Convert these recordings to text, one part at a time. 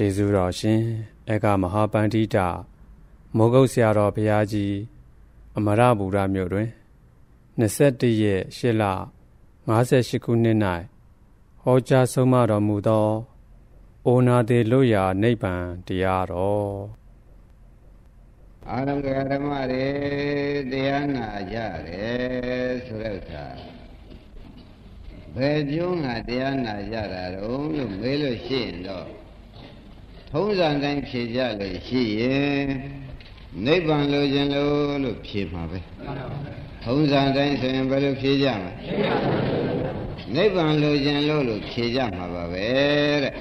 ကျေးဇူးတော်ရှင်ဧကမဟာပန္တိတမောဂုတ်ဆရာတော်ဘုရားကြီး အမရဗုဒ္ဓမြို့တွင်21ရက်8လ58ခုနှစ်၌ဟောကြားဆုံးမတော်မူသောအိုနာသေးလွတ်ရာနိဗ္ဗာန်တရားတော်အာရမဓမ္မတွေတရားနာကြတယ်ဆိုတဲ့အခါဘယ်ကျုံးကတရားနာကြတာတုံးလို့မေးလို့ရှိရင်တော့ ထုံးစံတိုင်းဖြေကြလို့ရှိရင်နိဗ္ဗာန်လိုချင်လို့လို့ဖြေမှာပဲထုံးစံတိုင်းဆိုရင်ဘယ်လိုဖြေကြမလဲနိဗ္ဗာန်လိုချင်လို့လို့ဖြေကြမှာပါပဲတဲ့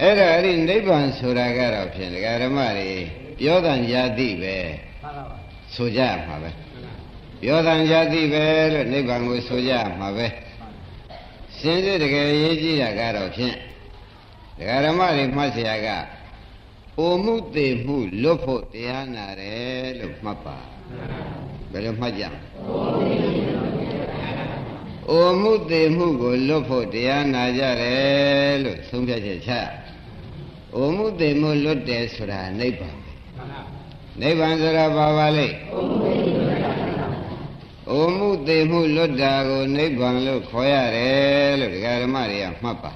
အဲ့ဒါအဲ့ဒီနိဗ္ဗာန်ဆိုတာကတော့ဖြင့်ဒကာဓမ္မတွေပြောတန်ญาတိပဲဆိုကြမှာပဲပြောတန်ญาတိပဲလို့နိဗ္ဗာန်ကိုဆိုကြမှာပဲစင်စစ်တကယ်ရေးကြည့်တာကတော့ဖြင့် ဒကာဓမ္မတွေမှတ်เสียကအိုမှုသေးမှုလွတ်ဖို့တရားနာတယ်လို့မှတ်ပါဘယ်လိုမှတ်ကြအိုမှုသေးမှုကိုလွတ်ဖို့တရားနာကြတယ်လို့သုံးဖြတ်ချက်ချအိုမှုသေးမှုလွတ်တယ်ဆိုတာနိဗ္ဗာန်နိဗ္ဗာန်ဆိုတာဘာပါလဲအိုမှုသေးမှုလွတ်တာကိုနိဗ္ဗာန်လို့ခေါ်ရတယ်လို့ဒကာဓမ္မတွေကမှတ်ပါ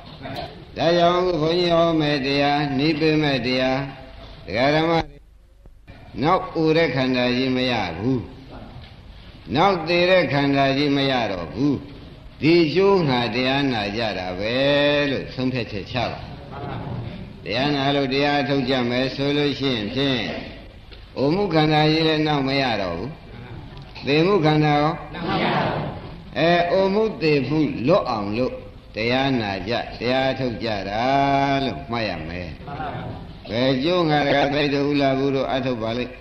ဒါကြောင့်ဘုန်းကြီးဟောမယ်တရားနိဗ္ဗာန်တရားဒကာဓမ္မနောက်ဥတဲ့ခန္ဓာကြီးမရဘူးနောက်သေးတဲ့ခန္ဓာကြီးမရတော့ဘူးဒီကျိုးငါတရားနာကြတာပဲလို့ဆုံးဖြတ်ချက်ချပါတရားနာလို့တရားထုတ်ကြမယ်ဆိုလို့ရှိရင်ဖြင့်အိုမှုခန္ဓာကြီးလည်းနောက်မရတော့ဘူးသေမှုခန္ဓာရောနောက်မရတော့ဘူးအဲအိုမှုသေမှုလွတ်အောင်လို့ တရားနာကြတရားထုတ်ကြတာလို့မှတ်ရမယ်ဘယ်ကျိုးငါကသိတူလာဘူးတို့အထုတ်ပါလိမ့်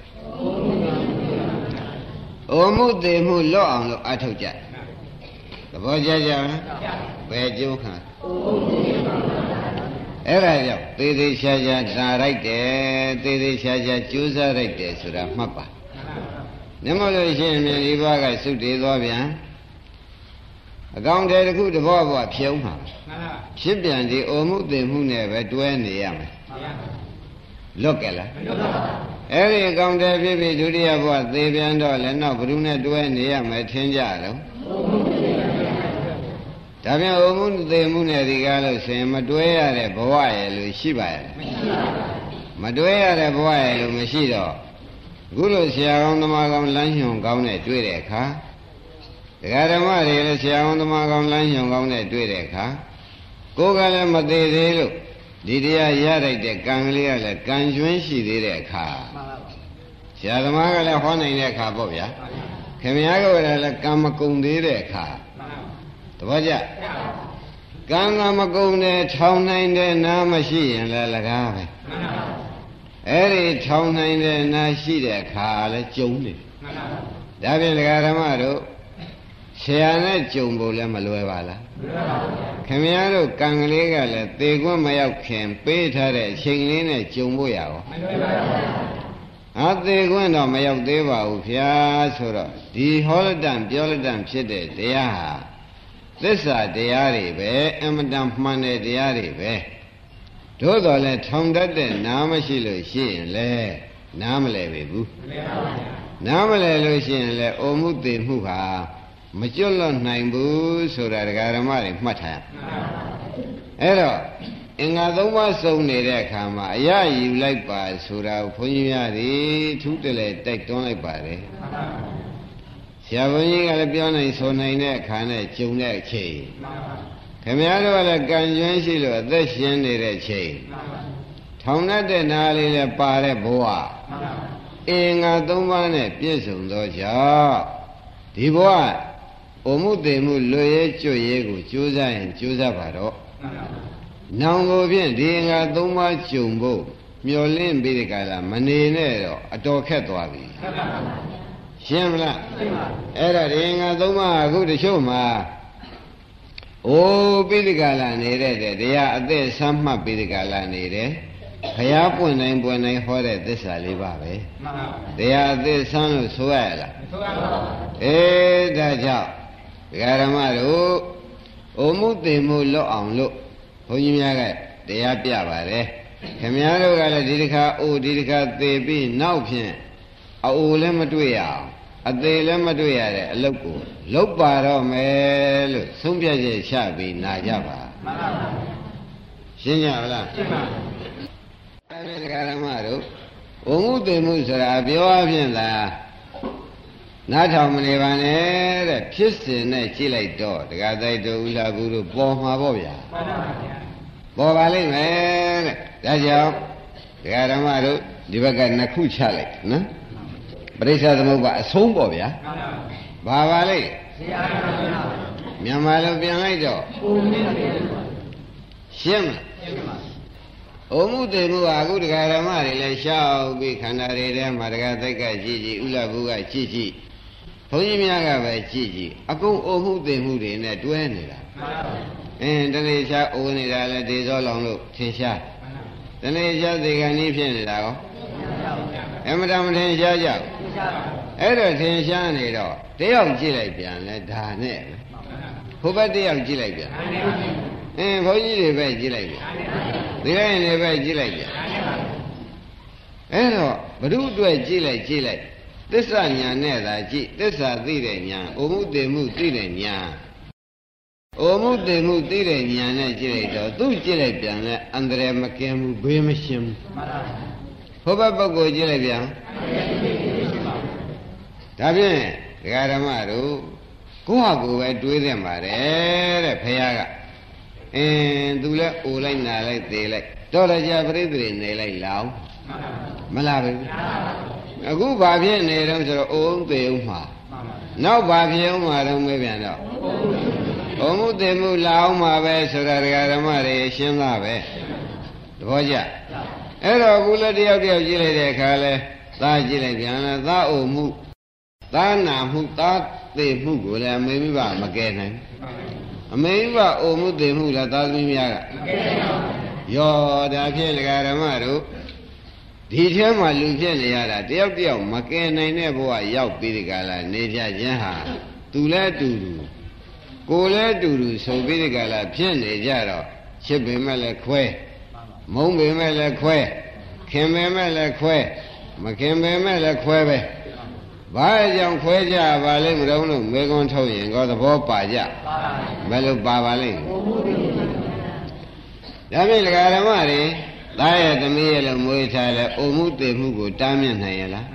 အိုမှုသေးမှုလော့အောင်လို့အထုတ်ကြသဘောကျကြလားဘယ်ကျိုးခါအဲ့ဒါကြောင့်သေသေးချာချာဓာရိုက်တယ်သေသေးချာချာကြိုးစားရိုက်တယ်ဆိုတာမှတ်ပါမြမလို့ရှိရင်ဒီဘကသုတေသောပြန် အကောင်တည်းတစ်ခုတဘောဘောဖြုံးမှာဖြစ်ပြန်ဒီအိုမှုသိမှုနဲ့ပဲတွဲနေရမယ်လွတ်ကြလားအဲ့ဒီအကောင်တည်းဖြစ်ပြီးဒုတိယဘဝသေပြန်တော့လည်းနောက်ဘ누구နဲ့တွဲနေရမယ်ထင်ကြတော့ဒါပြန်အိုမှုသိမှုနဲ့ဒီကားလို့ဆိုရင်မတွဲရတဲ့ဘဝရဲ့လို့ရှိပါရဲ့မတွဲရတဲ့ဘဝရဲ့လို့မရှိတော့အခုလိုဆရာကောင်းသမားကောင်းလမ်းညွှန်ကောင်းနဲ့တွေ့တဲ့အခါ ဒကာဓမ္မတွေလည်းဆရာဝန်သမားကောင်းလမ်းညွန်ကောင်းနဲ့တွေ့တဲ့အခါကိုယ်ကလည်းမသေးသေးလို့ဒီတရားရလိုက်တဲ့ကံကလေးကလည်းကံကျွင်းရှိသေးတဲ့အခါဆရာသမားကလည်းဟောနိုင်တဲ့အခါပေါ့ဗျာခင်ဗျားကလည်းကံမကုံသေးတဲ့အခါတပည့်ကြကံကမကုံတဲ့ထောင်နိုင်တဲ့နားမရှိရင်လည်းလကားပဲအဲ့ဒီထောင်နိုင်တဲ့နားရှိတဲ့အခါလည်းကြုံနေဒါဖြင့်ဒကာဓမ္မတို့ ဆရာနဲ့ကြုံဖို့လည်းမလွယ်ပါလားမလွယ်ပါဘူးခင်ဗျားတို့ကံကလေးကလည်းသေခွင့်မရောက်ခင်ပေးထားတဲ့အချိန်လေးနဲ့ကြုံဖို့ရအောင်မလွယ်ပါဘူးအသေးခွင့်တော့မရောက်သေးပါဘူးဗျာဆိုတော့ဒီဟောလတန်ပြောလတန်ဖြစ်တဲ့တရားဟာသစ္စာတရားတွေပဲအမတန်မှန်တဲ့တရားတွေပဲသို့တော်လည်းထောင်တတ်တဲ့နားမရှိလို့ရှိရင်လေနားမလဲပြီဘူးမလဲပါဘူးနားမလဲလို့ရှိရင်လေအိုမှုသေးမှုဟာ မကျွတ်လွတ်နိုင်ဘူးဆိုတာဒကာဓမ္မတွေမှတ်ထားအဲ့တော့အင်္ဂါသုံးပါးစုံနေတဲ့အခါမှာအရယူလိုက်ပါဆိုတာဘုန်းကြီးများတွေထူးတလဲတိုက်တွန်းလိုက်ပါတယ်ဆရာဘုန်းကြီးကလည်းပြောနိုင်ဆိုနိုင်တဲ့အခါနဲ့ဂျုံတဲ့အချိန်ခင်ဗျားတို့ကလည်းကံကျွမ်းရှိလို့အသက်ရှင်နေတဲ့ချိန်ထောင်တဲ့နာလေးလည်းပါတဲ့ဘဝအင်္ဂါသုံးပါးနဲ့ပြည့်စုံသောကြောင့်ဒီဘဝ အိုမှုသိမှုလွရဲကျွရဲကိုကြိုးစားရင်ကြိုးစားပါတော့နောင်ကိုဖြင့်ဒီငါသုံးပါးကြုံဖို့မျောလင့်ပြီးဒီကလာမနေနဲ့တော့အတော်ခက်သွားပြီရှင်းမလားအဲ့ဒါဒီငါသုံးပါးအခုတချို့မှာအိုးပိဋကလာနေတဲ့တရားအသက်ဆမ်းမှတ်ပိဋကလာနေတယ်ဘုရားပွင့်နိုင်ပွင့်နိုင်ဟောတဲ့သစ္စာလေးပါပဲမှန်ပါဘူးတရားအသက်ဆမ်းလို့ဆိုရလားမဆိုရပါဘူးအေးဒါကြောင့် ဒကာဓမ္မတို့အိုမှုသိမှုလွတ်အောင်လို့ဘုန်းကြီးများကတတရားပြပါတယ်ခင်ဗျားတို့ကလည်းဒီတစ်ခါအိုဒီတစ်ခါသေပြီးနောက်ဖြင့်အိုလည်းမတွေ့ရအောင်အသေးလည်းမတွေ့ရတဲ့အလုတ်ကိုလုတ်ပါတော့မယ်လို့ဆုံးဖြတ်ချက်ချပြီးနာကြပါမှန်ပါပါရှင်းကြပါလားရှင်းပါအဲ့ဒီဓမ္မတို့ဝမှုသိမှုဆိုတာပြောအဖြစ်လား နားထောင်မနေပါနဲ့တဲ့ဖြစ်စဉ်နဲ့ကြည့်လိုက်တော့ဒကာတိုက်တို့ဥလာဘူးတို့ပေါ်မှာပေါ့ဗျာမှန်ပါဗျာပေါ်ပါလိမ့်မယ်တဲ့ဒါကြောင့်ဒကာဓမ္မတို့ဒီဘက်ကနှစ်ခုချလိုက်နော်ပရိစ္ဆသမုပ္ပါအဆုံးပေါ့ဗျာဘာပါလိမ့်မြန်မာလိုပြန်လိုက်တော့ရှင်းမလားဩမှုတေမှုဟာအခုတရားဓမ္မတွေလည်းရှောက်ပြီးခန္ဓာတွေထဲမှာတရားသိက်ကကြည့်ကြည့်ဥလဘုကကြည့်ကြည့် ဘုန်းကြီးများကပဲကြည့်ကြည့်အကုန်ဩမှုတေမှုတွေနဲ့တွဲနေတာအင်းတနေ့ချအိုးနေတာလည်းဒေဇောလောင်လို့ထင်ရှားတနေ့ချသေကံကြီးဖြစ်နေတာကောအမတမထင်ရှားကြဘူးအဲ့တော့ထင်ရှားနေတော့တယောက်ကြည့်လိုက်ပြန်လဲဒါနဲ့ဟိုဘက်တယောက်ကြည့်လိုက်ပြန်အင်းဘုန်းကြီးတွေပဲကြည့်လိုက်ပြန်ဒီလိုရင်တွေပဲကြည့်လိုက်ပြန်အဲ့တော့ဘ ᱹ အတွက်ကြည့်လိုက်ကြည့်လိုက် သစ္စာညာနဲ့သာကြည့်သစ္စာသိတဲ့ညာအိုမှုတည်မှုသိတဲ့ညာအိုမှုတည်မှုသိတဲ့ညာနဲ့ကြည့်လိုက်တော့သူ့ကြည့်လိုက်ပြန်လဲအန္တရာယ်မကင်းဘူးဘေးမရှင်းဘူးဟိုဘက်ပုဂ္ဂိုလ်ကြည့်လိုက်ပြန်ဒါဖြင့်ဒကာဓမ္မတို့ကိုယ့်ဟာကိုယ်ပဲတွေးသင့်ပါတယ်တဲ့ဖခင်ကအင်းသူလဲအိုလိုက်နာလိုက်သေးလိုက်တော့လည်းကြာပြိတ္တိနေလိုက်လောင်မလားပဲ အခုဘာဖြစ်နေတော့ဆိုတော့အိုးသေးအောင်မှာနောက်ဘာဖြစ်အောင်မှာတော့မေးပြန်တော့ဘုံမှုသေးမှုလာအောင်မှာပဲဆိုတာဒကာဓမ္မတွေရှင်းသားပဲသဘောကျအဲ့တော့အခုလည်းတယောက်တယောက်ကြည့်လိုက်တဲ့အခါလဲသားကြည့်လိုက်ပြန်လဲသားအိုမှုသားနာမှုသားသေမှုကိုလည်းအမေမိဘမကယ်နိုင်အမေမိဘအိုမှုသေမှုလည်းသားသမီးများကမကယ်နိုင်ပါဘူးယောဒါဖြင့်ဒကာဓမ္မတို့ ဒီထဲမှာလူဖြစ်နေရတာတယောက်တယောက်မကယ်နိုင်တဲ့ဘဝရောက်ပြီးဒီကလာနေကြခြင်းဟာသူလည်းတူတူကိုယ်လည်းတူတူဆိုပြီးဒီကလာဖြစ်နေကြတော့ချစ်ပေမဲ့လည်းခွဲမုန်းပေမဲ့လည်းခွဲခင်ပေမဲ့လည်းခွဲမခင်ပေမဲ့လည်းခွဲပဲဘာကြောင့်ခွဲကြပါလိမ့်မလို့လို့မေကွန်းထုတ်ရင်ကောသဘောပါကြဘယ်လိုပါပါလိမ့်ဒါဖြင့်ဓမ္မတွေ သားရဲ့သမီးရဲ့လို့မွေးထားလဲအုံမှုတည်မှုကိုတားမြစ်နိုင်ရလား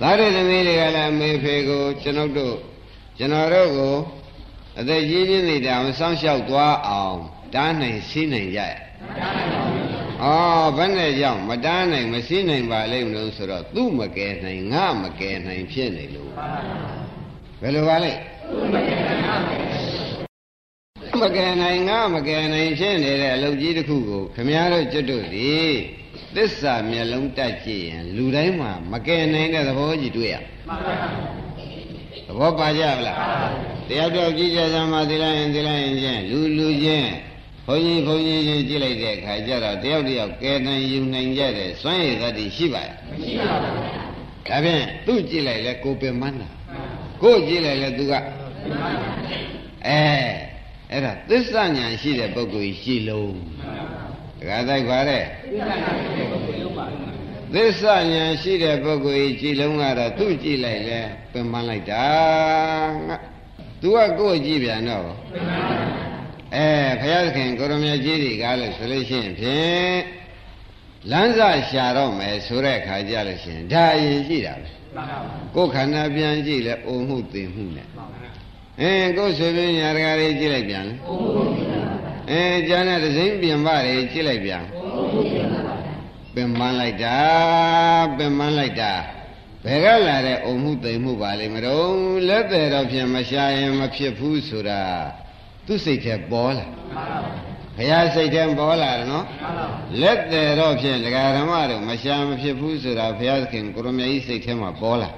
သားတဲ့သမီးတွေကလည်းအမေဖေကိုကျွန်ုပ်တို့ကျွန်တော်တို့ကိုအသက်ကြီးကြီးနေတောင်စောင့်ရှောက်သွားအောင်တားနိုင်စီးနိုင်ကြရဲ့ဩဘယ်နဲ့ကြောင့်မတားနိုင်မစီးနိုင်ပါလိမ့်မလို့ဆိုတော့သူ့မကယ်နိုင်ငါမကယ်နိုင်ဖြစ်နေလို့ဘယ်လိုပါလဲမကယ်နိုင်ငါမကယ်နိုင် ဖြစ်နေတဲ့အလုပ်ကြီးတစ်ခုကိုခမည်းတော်ကျွတ်တို့ဒီသစ္စာမျက်လုံးတက်ကြည့်ရင်လူတိုင်းမှာမကယ်နိုင်တဲ့သဘောကြီးတွေ့ရသဘောပါကြဗလားတရားတော်ကြည့်ကြစမ်းပါသီလရင်သီလရင်ချင်းလူလူချင်းဘုန်းကြီးဘုန်းကြီးချင်းကြည့်လိုက်တဲ့အခါကျတော့တယောက်တယောက်ကယ်နိုင်ယူနိုင်ကြတဲ့စွမ်းရည်သတ္တိရှိပါရဲ့မရှိပါဘူးဒါဖြင့်သူ့ကြည့်လိုက်လဲကိုပင်မန်းတာကိုကြည့်လိုက်လဲသူကအဲ အဲ့ဒါသစ္စာဉာဏ်ရှိတဲ့ပုဂ္ဂိုလ်ရှိလုံးတခါတိုက်ပါတဲ့သစ္စာဉာဏ်ရှိတဲ့ပုဂ္ဂိုလ်ကြည်လုံးကတော့သူ့ကြည့်လိုက်လဲပင်ပန်းလိုက်တာငါသူကကိုယ်ကြည့်ပြန်တော့အဲဘုရားသခင်ကိုရမကြီးတွေကလို့ဆိုလို့ရှိရင်ဖြင့်လမ်းစာရှာတော့မယ်ဆိုတဲ့ခါကြလို့ရှိရင်ဒါအရင်ကြည့်တာပဲကိုယ်ခန္ဓာပြန်ကြည့်လဲအိုမှုသိမှုနဲ့ အင်းကိုယ်ဆိုပြီးညာတကာတွေကြည့်လိုက်ပြန်လေအဲကျန်တဲ့ဒစိမ့်ပြင်ပတွေကြည့်လိုက်ပြန်ပင်ပန်းလိုက်တာပင်ပန်းလိုက်တာဘယ်ကလာတဲ့အုံမှုသိမ်မှုပါလိမ့်မတော့လက်သေးတော့ဖြင့်မရှာရင်မဖြစ်ဘူးဆိုတာသူ့စိတ်ထဲပေါ်လာဘုရားစိတ်ထဲပေါ်လာတယ်နော်လက်သေးတော့ဖြင့်ဒကာဓမ္မတို့မရှာမဖြစ်ဘူးဆိုတာဘုရားသခင်ကိုရမကြီးစိတ်ထဲမှာပေါ်လာ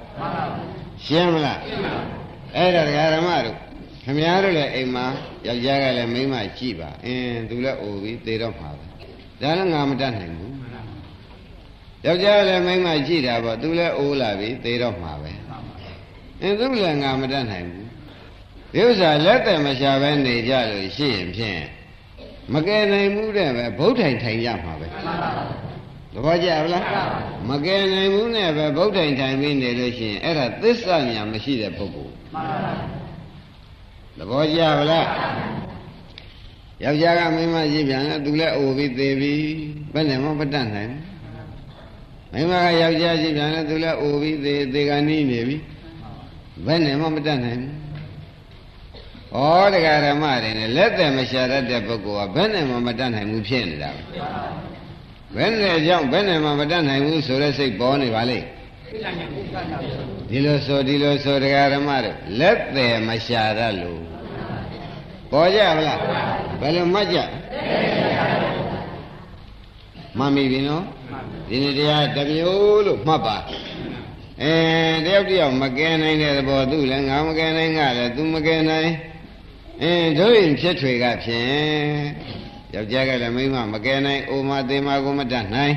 ရှင်းမလားရှင်းပါ အဲ့ဒါဒကာဓမ္မတို့ခမည်းတော်လည်းအိမ်မှာယောက်ျားကလည်းမိန်းမကြည့်ပါအင်းသူလည်းအိုပြီးသေတော့မှာပဲဒါလည်းငါမတတ်နိုင်ဘူးယောက်ျားလည်းမိန်းမကြည့်တာပေါ့သူလည်းအိုးလာပြီသေတော့မှာပဲအင်းသူလည်းငါမတတ်နိုင်ဘူးဒီဥစ္စာလက်တယ်မရှာပဲနေကြလို့ရှိရင်ဖြင့်မကယ်နိုင်မှုတဲ့ပဲဗုဒ္ဓထိုင်ထိုင်ရမှာပဲ သဘောကျလားမကယ်နိုင်ဘူးနဲ့ပဲဗုဒ္ဓထိုင်ထိုင်ပြီးနေလို့ရှိရင်အဲ့ဒါသစ္စာညာမရှိတဲ့ပုဂ္ဂိုလ်သဘောကျပါလားယောက်ျားကမိန်းမရှိပြန်လဲသူလည်းအိုပြီးသေးပြီဘယ်နဲ့မှမတတ်နိုင်မိန်းမကယောက်ျားရှိပြန်လဲသူလည်းအိုပြီးသေးသေးကနီးနေပြီဘယ်နဲ့မှမတတ်နိုင်ဘူးဩတရားဓမ္မတွေနဲ့လက်သက်မရှာတတ်တဲ့ပုဂ္ဂိုလ်ကဘယ်နဲ့မှမတတ်နိုင်ဘူးဖြစ်နေတာပဲ ဘယ်နဲ့ကြောင့်ဘယ်နဲ့မှမတတ်နိုင်ဘူးဆိုတဲ့စိတ်ပေါ်နေပါလေဒီလိုဆိုဒီလိုဆိုတရားဓမ္မတွေလက်သက်မရှာတတ်လို့ပေါ်ကြဗလားဘယ်လိုမှတ်ကြမှတ်မိပြီနော်ဒီနေ့တရားတစ်မျိုးလို့မှတ်ပါအဲတယောက်တယောက်မကဲနိုင်တဲ့သဘောသူလည်းငါမကဲနိုင်ငါလည်း तू မကဲနိုင်အင်းတို့ရင်ဖြစ်ထွေကဖြင့် ယောက်ျားကလည်းမိန်းမမကဲနိုင်အိုမသေးမကိုမတတ်နိုင်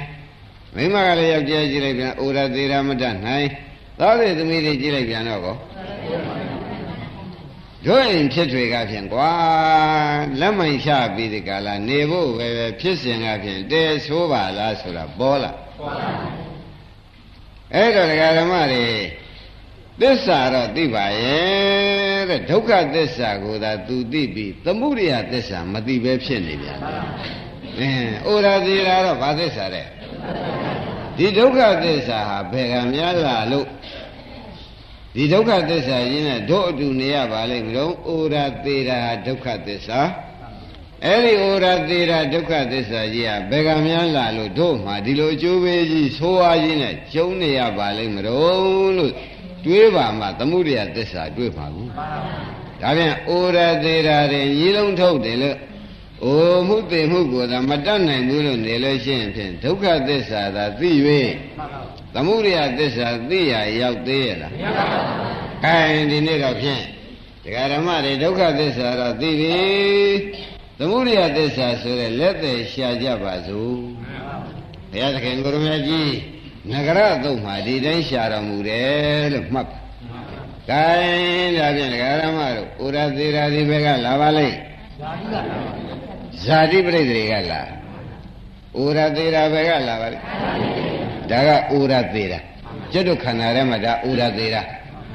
မိန်းမကလည်းယောက်ျားကြည့်လိုက်ပြန်အိုရသေးရမတတ်နိုင်သားလေးသမီးလေးကြည့်လိုက်ပြန်တော့ကောတို့ရင်ဖြစ်ထွေကဖြင့်ကွာလက်မိုင်ချပြီးဒီကလာနေဖို့ပဲဖြစ်စဉ်ကဖြင့်တဲဆိုးပါလားဆိုတာပေါ်လာပေါ်လာအဲ့တော့ဒကာဓမ္မတွေ သစ္စာတော့သိပါရဲ့တဲ့ဒုက္ခသစ္စာကိုသာသူသိပြီးသမုဒိယသစ္စာမသိပဲဖြစ်နေပြန်တယ်အင်းဩရာသေးတာတော့ဘာသစ္စာတဲ့ဒီဒုက္ခသစ္စာဟာဘယ်ကများလာလို့ဒီဒုက္ခသစ္စာရင်းနဲ့တို့အတူနေရပါလိမ့်မလို့ဩရာသေးတာဒုက္ခသစ္စာအဲ့ဒီဩရာသေးတာဒုက္ခသစ္စာကြီးကဘယ်ကများလာလို့တို့မှဒီလိုအကျိုးပေးကြီးဆိုးဝါးကြီးနဲ့ကျုံနေရပါလိမ့်မလို့လို့ တွေးပါမှသမုဒိယသစ္စာတွေးပါဘူးဒါပြန်ဩရသေးတာတွေရီလုံးထုတ်တယ်လို့အိုမှုသိမှုကိုသာမတတ်နိုင်ဘူးလို့နေလို့ရှိရင်ဖြင့်ဒုက္ခသစ္စာသာသိ၍သမုဒိယသစ္စာသိရရောက်သေးရဲ့လားမရောက်ပါဘူးအဲဒီနေ့တော့ဖြင့်ဒကာဓမ္မတွေဒုက္ခသစ္စာတော့သိပြီသမုဒိယသစ္စာဆိုတဲ့လက်သေးရှာကြပါစို့ဘုရားသခင်ကိုရမကြီး နဂရသုတ်မှာဒီတိုင်းရှာတော်မူတယ်လို့မှတ်ပါ။ဒါရင်ဒါဖြင့်ဒကာရမတို့ဥရသေးရာဒီဘက်ကလာပါလိမ့်။ဇာတိပရိသေတွေကလာ။ဥရသေးရာဘက်ကလာပါလိမ့်။ဒါကဥရသေးရာ။ကျွတ်တို့ခန္ဓာထဲမှာဒါဥရသေးရာ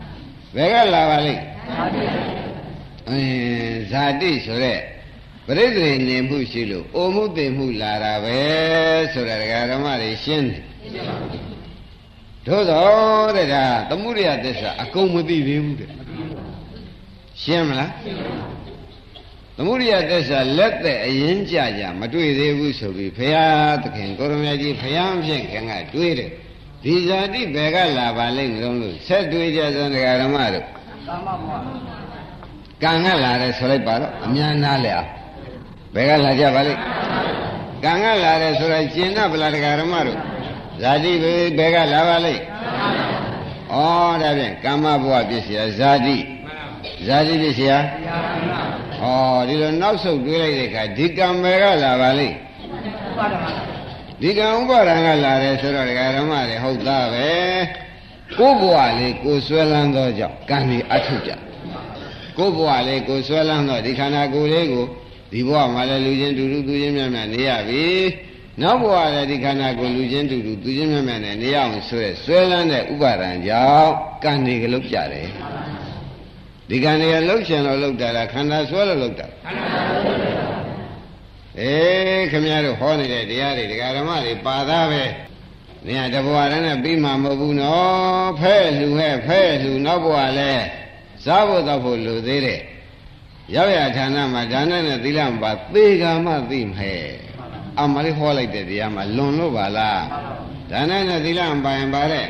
။ဘက်ကလာပါလိမ့်။အင်းဇာတိဆိုတဲ့ပရိသေနေမှုရှိလို့အိုမှုသိမှုလာတာပဲဆိုတာဒကာဓမ္မတွေရှင်းတယ် သို့တော့တဲ့ဒါသမှုရိယသစ္စာအကုန်မသိသေးဘူးတဲ့ရှင်းမလားသမှုရိယသစ္စာလက်သက်အရင်ကြကြမတွေ့သေးဘူးဆိုပြီးဘုရားသခင်ကိုရမကြီးဘုရားဖြစ်ခင်ကတွေးတယ်ဒီဇာတိဘယ်ကလာပါလိမ့်မလို့လို့ဆက်တွေးကြစံတရားဓမ္မတို့ကံကလာတယ်ဆိုလိုက်ပါတော့အများနာလဲအောင်ဘယ်ကလာကြပါလိမ့်ကံကလာတယ်ဆိုတော့ကျင်နာဗလာတရားဓမ္မတို့ ဇာတိဘယ်ကလာပါလိမ့်ဩဒါဖြင့်ကာမဘဝပစ္စယဇာတိဇာတိပစ္စယဩဒီလိုနောက်ဆုတ်တွေးလိုက်တဲ့အခါဒီကံဘယ်ကလာပါလိမ့်ဒီကံဥပါဒံကလာတယ်ဆိုတော့ဒကာဓမ္မတွေဟုတ်သားပဲကိုယ်ဘဝလေးကိုဆွဲလန်းသောကြောင့်ကံဒီအထုကြကိုယ်ဘဝလေးကိုဆွဲလန်းသောဒီခန္ဓာကိုယ်လေးကိုဒီဘဝမှာလည်းလူချင်းတူတူသူချင်းမြတ်မြတ်နေရပြီ နောက်ဘဝလည်းဒီခန္ဓာကိုလူချင်းတူတူသူချင်းမြတ်မြတ်နဲ့နေရအောင်ဆိုရဲဆွဲလန်းတဲ့ဥပါဒံကြောင့်ကံတွေကလုတ်ကြတယ်ဒီကံတွေကလှုပ်ရှင်လို့လှုပ်တာလားခန္ဓာဆွဲလို့လှုပ်တာခန္ဓာဆွဲလို့လှုပ်တာအေးခမရတို့ဟောနေတဲ့တရားတွေဒကာဓမ္မတွေပါသားပဲနေရတဘဝတည်းနဲ့ပြီးမှမဟုတ်ဘူးနော်ဖဲ့လူဟဲ့ဖဲ့လူနောက်ဘဝလဲစားဖို့တော့ဖို့လူသေးတယ်ရောက်ရဌာနမှာဒါနနဲ့သီလမပါသေကံမှသိမယ် အမလေးဟောလိုက်တဲ့တရားမှာလွန်လို့ပါလားဒါနနဲ့သီလမပါရင်ပါတဲ့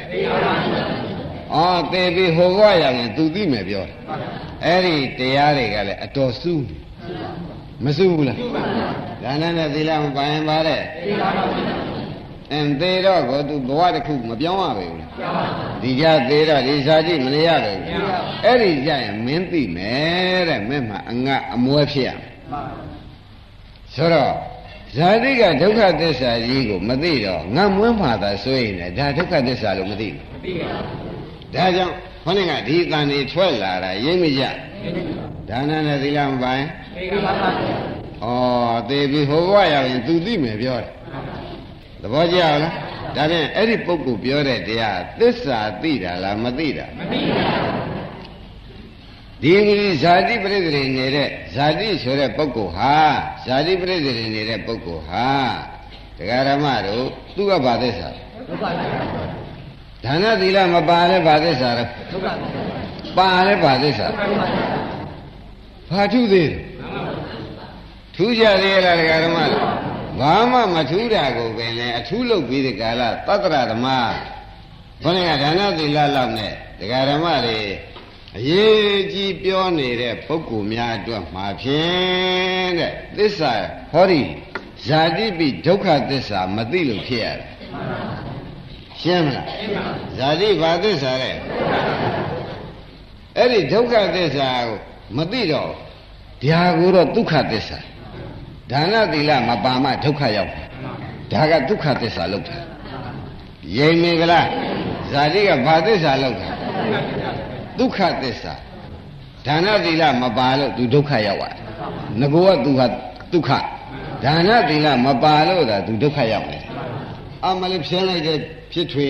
အော်သေပြီးဟိုဘဝရရင် तू သိမယ်ပြောအဲ့ဒီတရားတွေကလည်းအတော်စူးမစူးဘူးလားဒါနနဲ့သီလမပါရင်ပါတဲ့အင်းသေတော့ကို तू ဘဝတစ်ခုမပြောင်းရပါဘူးလားဒီကြသေတော့ဒီစာကြည့်မနေရပါဘူးအဲ့ဒီကြရင်မင်းသိမယ်တဲ့မင်းမှာအငတ်အမွဲဖြစ်ရဆိုတော့ ဇာတိကဒုက္ခသစ္စာကြီးကိုမသိတော့ငတ်မွန်းမှာသာဆိုရင်လည်းဒါဒုက္ခသစ္စာလို့မသိဘူးမသိပါဘူးဒါကြောင့်ခေါင်းကဒီတန်နေထွက်လာတာရိပ်မကြဒါနနဲ့သီလမပိုင်ဩသေပြီဟိုဘဝရောက်ရင် तू သိမယ်ပြောတယ်သဘောကျလားဒါဖြင့်အဲ့ဒီပုဂ္ဂိုလ်ပြောတဲ့တရားသစ္စာသိတာလားမသိတာမသိပါဘူး ဒီဇာတိပရိသေနေတဲ့ဇာတိဆိုတဲ့ပုဂ္ဂိုလ်ဟာဇာတိပရိသေနေတဲ့ပုဂ္ဂိုလ်ဟာတရားဓမ္မတို့သူကဘာသစ္စာဒုက္ခဒါနသီလမပါလဲဘာသစ္စာလဲဒုက္ခပါလဲဘာသစ္စာဘာထုသေးလဲထူးကြသေးလားတရားဓမ္မတို့ဘာမှမထူးတာကိုပင်လည်းအထူးလုပ်ပြီးဒီကာလသတ္တရဓမ္မခေါင်းကဒါနသီလလောက်နဲ့တရားဓမ္မတွေ အရေးကြီးပြောနေတဲ့ပုဂ္ဂိုလ်များအတွက်မှာဖြင့်တဲ့သစ္စာဟောဒီဇာတိပိဒုက္ခသစ္စာမသိလို့ဖြစ်ရတယ်ရှင်းမလားဇာတိဘာသစ္စာလဲအဲ့ဒီဒုက္ခသစ္စာကိုမသိတော့ဗျာကိုတော့ဒုက္ခသစ္စာဒါနသီလမပါမဒုက္ခရောက်ဒါကဒုက္ခသစ္စာလောက်တာရိမ့်နေကလားဇာတိကဘာသစ္စာလောက်တာ ဒုက္ခသစ္စာဒါနသီလမပါလို့သူဒုက္ခရောက်သွားငကောကသူကဒုက္ခဒါနသီလမပါလို့သာသူဒုက္ခရောက်တယ်အမလေးဖြင်းလိုက်တဲ့ဖြစ်ထွေ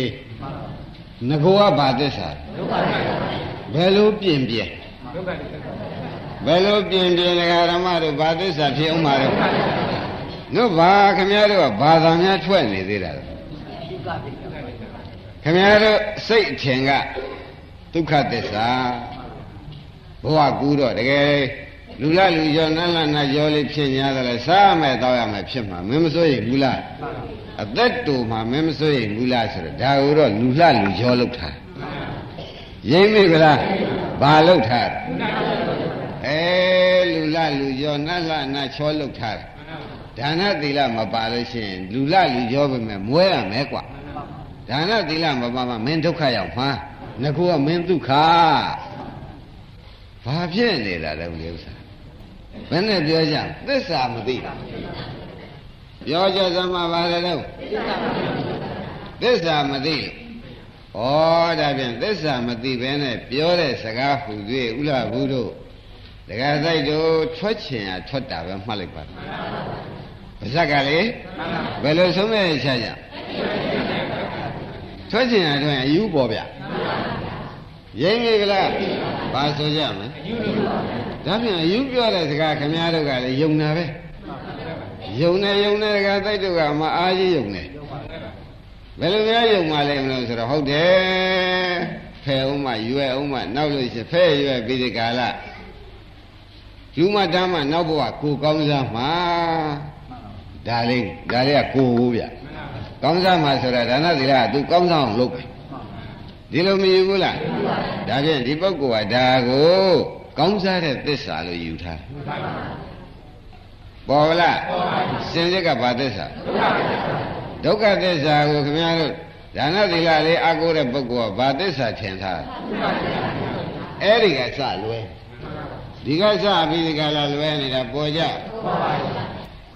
ငကောကဘာသစ္စာဒုက္ခဘယ်လိုပြင်ပြဒုက္ခဘယ်လိုပြင်ပြင်ဒကာဓမ္မတို့ဘာသစ္စာဖြစ်အောင်ပါလဲတို့ဘာခမည်းတော်ကဘာသာများထွက်နေသေးတာလဲခမည်းတော်စိတ်အထင်က ဒုက္ခသစ္စာဘဝကူးတော့တကယ်လူလလူကျော်နတ်လနတ်ကျော်လေးဖြစ်냐တယ်လဲစားမယ်တောက်ရမယ်ဖြစ်မှာမင်းမစိုးရင်ဘူးလားအသက်တူမှာမင်းမစိုးရင်ဘူးလားဆိုတော့ဒါကိုတော့လူလှလူကျော်လောက်ထားရိမ့်မိကလားဘာလောက်ထားအဲလူလလူကျော်နတ်လနတ်ချောလုတ်ထားတယ်ဒါနသီလမပါလို့ရှိရင်လူလလူကျော်ပဲမဲ့မွဲရမယ်ကွာဒါနသီလမပါမှမင်းဒုက္ခရောက်မှာ ငကူကမင်းဒုက္ခဘာဖြစ်နေတာလဲဥစ္စာဘယ်နဲ့ပြောကြသစ္စာမသိတာပြောကြစမ်းပါပါလေတော့သစ္စာမသိလို့ဩဒါဖြင့်သစ္စာမသိဘဲနဲ့ပြောတဲ့စကားဟူ၍ဥလဘူးတို့တခါဆိုင်တို့ထွက်ချင်ရထွက်တာပဲမှတ်လိုက်ပါပါဇက်ကလေဘယ်လိုဆုံးမဲ့ချကြ ထွက်ချင်ရတော့အယူပေါ်ဗျရင်းကြီးကလားဘာဆိုကြမလဲဒါပြန်အယူပြောတဲ့စကားခမည်းတော်ကလည်းယုံတာပဲယုံနေယုံနေတခါတိုက်တို့ကမအားကြီးယုံနေဘယ်လိုများယုံမှလဲမလို့ဆိုတော့ဟုတ်တယ်ဖဲအောင်မှရွယ်အောင်မှနောက်လို့ရှိဖဲရွယ်ပြီးဒီကာလယူမတမ်းမှနောက်ဘဝကိုကောင်းစားမှာဒါလေးဒါလေးကကိုဘူးဗျ ကောင်းစားမှာဆိုတာဒါနသီလကသူကောင်းစားအောင်လုပ်ပဲဒီလိုမယူဘူးလားဒါဖြင့်ဒီပုဂ္ဂိုလ်ကဒါကိုကောင်းစားတဲ့သစ္စာလို့ယူထားပေါ်လားစင်စစ်ကဘာသစ္စာဒုက္ခသစ္စာကိုခင်ဗျားတို့ဒါနသီလလေးအကိုးတဲ့ပုဂ္ဂိုလ်ကဘာသစ္စာထင်ထားအဲ့ဒီကစလွဲဒီကစပြီးဒီကလာလွဲနေတာပေါ်ကြ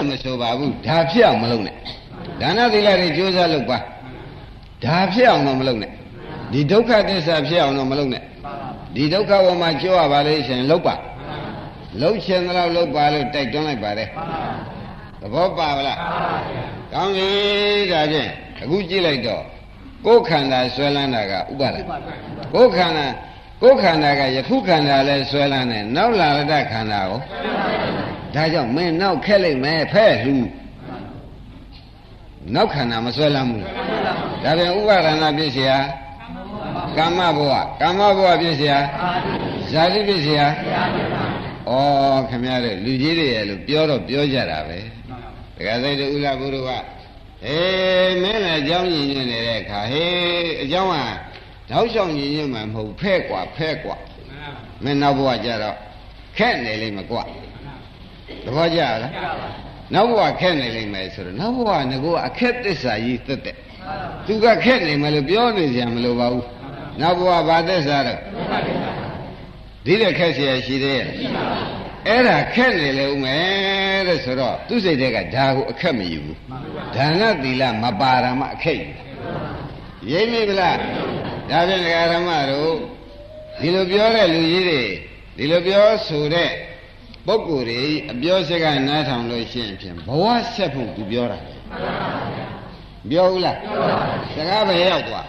မဆိုပါဘူးဒါဖြစ်အောင်မလုပ်နဲ့ ဒါနသီလတွေကြိုးစားလုပ်ပါဒါဖြစ်အောင်တော့မလုပ်နဲ့ဒီဒုက္ခသစ္စာဖြစ်အောင်တော့မလုပ်နဲ့ဒီဒုက္ခဝမှာကြိုးရပါလေရှင်လုပ်ပါလှုပ်ချင်တော့လှုပ်ပါလို့တိုက်တွန်းလိုက်ပါတယ်သဘောပါဗလားကောင်းပြီဒါဖြင့်အခုကြည့်လိုက်တော့ကိုယ်ခန္ဓာဆွဲလန်းတာကဥပါဒကိုယ်ခန္ဓာကိုယ်ခန္ဓာကယခုခန္ဓာလဲဆွဲလန်းတယ်နောက်လာရတခန္ဓာကိုဒါကြောင့်မင်းနောက်ခက်လိုက်မယ်ဖဲ့လူ နောက်ခန္ဓာမဆွဲလန်းဘူးဒါပြန်ဥပါဒနာပြည့်เสียကာမဘဝကာမဘဝပြည့်เสียဇာတိပြည့်เสียဩခင်ဗျားတို့လူကြီးတွေရဲ့လို့ပြောတော့ပြောကြတာပဲတခါစိတ်တူဥလာဘုရားကအေးမင်းလည်းအကြောင်းညင်ညွတ်နေတဲ့အခါဟေးအကြောင်းကတောက်လျှောက်ညီညွတ်မှမဟုတ်ဖဲ့กว่าဖဲ့กว่าမင်းနောက်ဘဝကျတော့ခက်နေလိမ့်မယ်กว่าသဘောကျလား နောက်ဘဝခက်နေလိမ့်မယ်ဆိုတော့နောက်ဘဝငကိုအခက်သစ္စာကြီးသက်တဲ့သူကခက်နေမယ်လို့ပြောနေကြမလို့ပါဘူးနောက်ဘဝဘာသစ္စာတော့ဒီတဲ့ခက်เสียရှိသေးရဲ့အဲ့ဒါခက်နေလေဦးမယ်တဲ့ဆိုတော့သူစိတ်တွေကဒါကိုအခက်မယူဘူးဒါနသီလမပါရမအခက်ယူရိမ့်မိဗလားဒါဖြင့်ဒကာဓမ္မတို့ဒီလိုပြောတဲ့လူကြီးတွေဒီလိုပြောဆိုတဲ့ ပုဂ္ဂိုလ်တွေအပြောစကားနားထောင်လို့ရှိရင်ဖြင့်ဘဝဆက်ဖို့သူပြောတာပြောဘူးလားစကားပဲရောက်သွား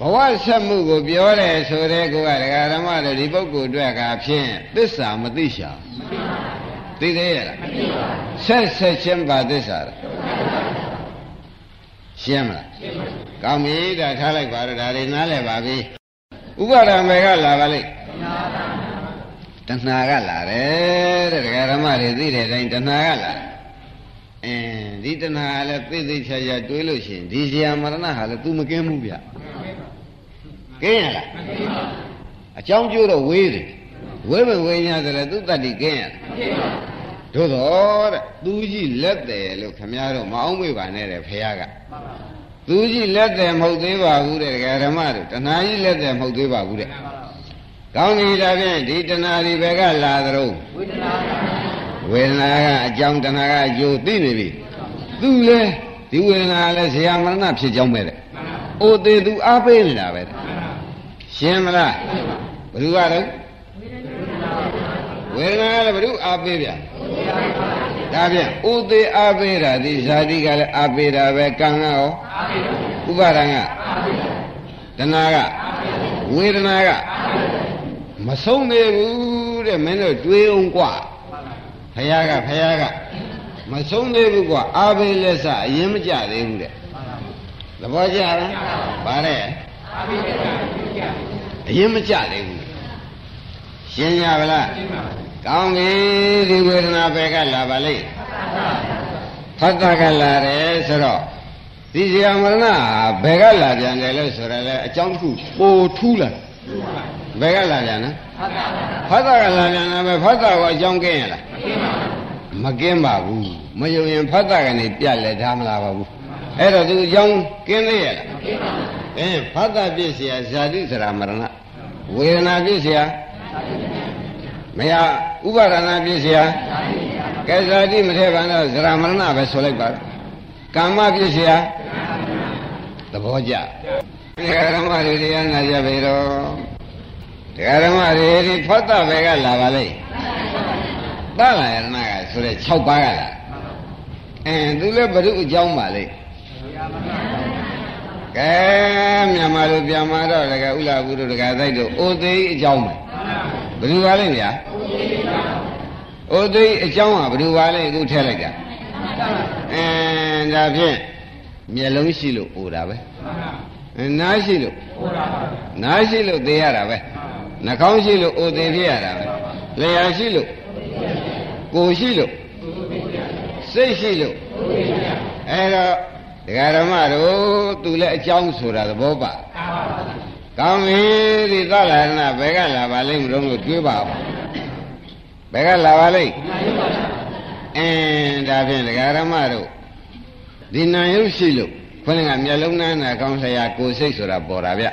ဘဝဆက်မှုကိုပြောတယ်ဆိုတဲ့ကောကဒကာဓမ္မတို့ဒီပုဂ္ဂိုလ်အတွက်ကဖြင့်သစ္စာမသိရှာသိသေးရဲ့လားဆက်ဆက်ချင်းပါသစ္စာလားရှင်းမလားကောင်းပြီဒါထားလိုက်ပါတော့ဒါတွေနားလည်ပါပြီဥပါဒံပဲကလာပါလိမ့် တဏှာကလာတယ်တဲ့ဒကာဓမ္မတွေသိတဲ့အတိုင်းတဏှာကလာအင်းဒီတဏှာလည်းသိသိချာချာတွေးလို့ရှိရင်ဒီဇာမရဏဟာလည်း तू မကင်းဘူးဗျကင်းရလားအကြောင်းကျိုးတော့ဝေးတယ်ဝေးမဝေးညာဆိုလည်းသူ့တတ္တိကင်းရလားတို့တော့တဲ့သူကြီးလက်တယ်လို့ခမည်းတော်မအောင်မေးပါနဲ့တဲ့ဖခင်ကသူကြီးလက်တယ်မဟုတ်သေးပါဘူးတဲ့ဓမ္မတို့တဏှာကြီးလက်တယ်မဟုတ်သေးပါဘူးတဲ့ ကောင်းပြီဒါဖြင့်ဒီတဏှာဒီဘက်ကလာသရုံးဝေဒနာကအကြောင်းတဏှာကအကျိုးသိနေပြီသူလဲဒီဝေဒနာလဲဇေယမရဏဖြစ်ကြောင်းပဲတဲ့အိုသေးသူအားပေးနေတာပဲတဲ့ရှင်းမလားဘယ်သူကတော့ဝေဒနာကလည်းဘယ်သူအားပေးဗျာဒါဖြင့်ဥသေးအားပေးတာဒီဇာတိကလည်းအားပေးတာပဲကံကရောဥပါဒံကတဏှာကဝေဒနာက မဆုံးသေးဘူးတဲ့မင်းတို့တွေးအောင်กว่าဖယားကဖယားကမဆုံးသေးဘူးกว่าအားပေးလက်စအရင်မကြသေးဘူးတဲ့သဘောကျလားဗါတဲ့အရင်မကြသေးဘူးရှင်းကြပါလားကောင်းပြီဒီဝေဒနာပဲကလာပါလိမ့်ဖတ်တာကလာတယ်ဆိုတော့ဒီဇာမရဏဘယ်ကလာပြန်တယ်လို့ဆိုရလဲအကြောင်းတစ်ခုပိုထူးလာ ဘယ်ကလာပြန်လဲဖတ်တာကလာပြန်တယ်ပဲဖတ်တာကအကြောင်းကင်းရလားမကင်းပါဘူးမယုံရင်ဖတ်တာကနေပြက်လဲထားမလားပါဘူးအဲ့တော့သူအကြောင်းကင်းသေးရလားအင်းဖတ်တာပြည့်เสียဇာတိစရာမရဏဝေဒနာပြည့်เสียမရဥပါဒနာပြည့်เสียကဲဇာတိမထဲပါတော့ဇရာမရဏပဲဆိုလိုက်ပါကာမပြည့်เสียသဘောကျ တရားဓမ္မတွေတရားနာကြပြီတော့တရားဓမ္မတွေဒီဖတ်တာပဲကလာပါလိမ့်သလာယရဏကဆိုတဲ့6ပါးကလာအင်းသူလည်းဘုရုအကြောင်းပါလိမ့်ကဲမြန်မာလူပြန်มาတော့တကဥလာဘူးတို့တကသိုက်တို့အိုသေးအကြောင်းပဲဘယ်သူပါလိမ့်ဗျာအိုသေးအကြောင်းကဘယ်သူပါလိမ့်အခုထည့်လိုက်တာအင်းဒါဖြင့်မျက်လုံးရှိလို့အိုတာပဲ နားရှိလို့နားရှိလို့သိရတာပဲနှာခေါင်းရှိလို့အိုသေးဖြစ်ရတာပဲလျှာရှိလို့ကိုယ်ရှိလို့စိတ်ရှိလို့အဲတော့ဒကာဓမ္မတို့သူလည်းအကြောင်းဆိုတာသဘောပါကောင်းပြီဒီသလရဏဘယ်ကလာပါလိမ့်မလို့တွေးပါဦးဘယ်ကလာပါလိမ့်အင်းဒါဖြင့်ဒကာဓမ္မတို့ဒီနာယုရှိလို့ ခေါင်းကမျက်လုံးနားနာကောင်းလျာကိုယ်စိတ်ဆိုတာပေါ်တာဗျ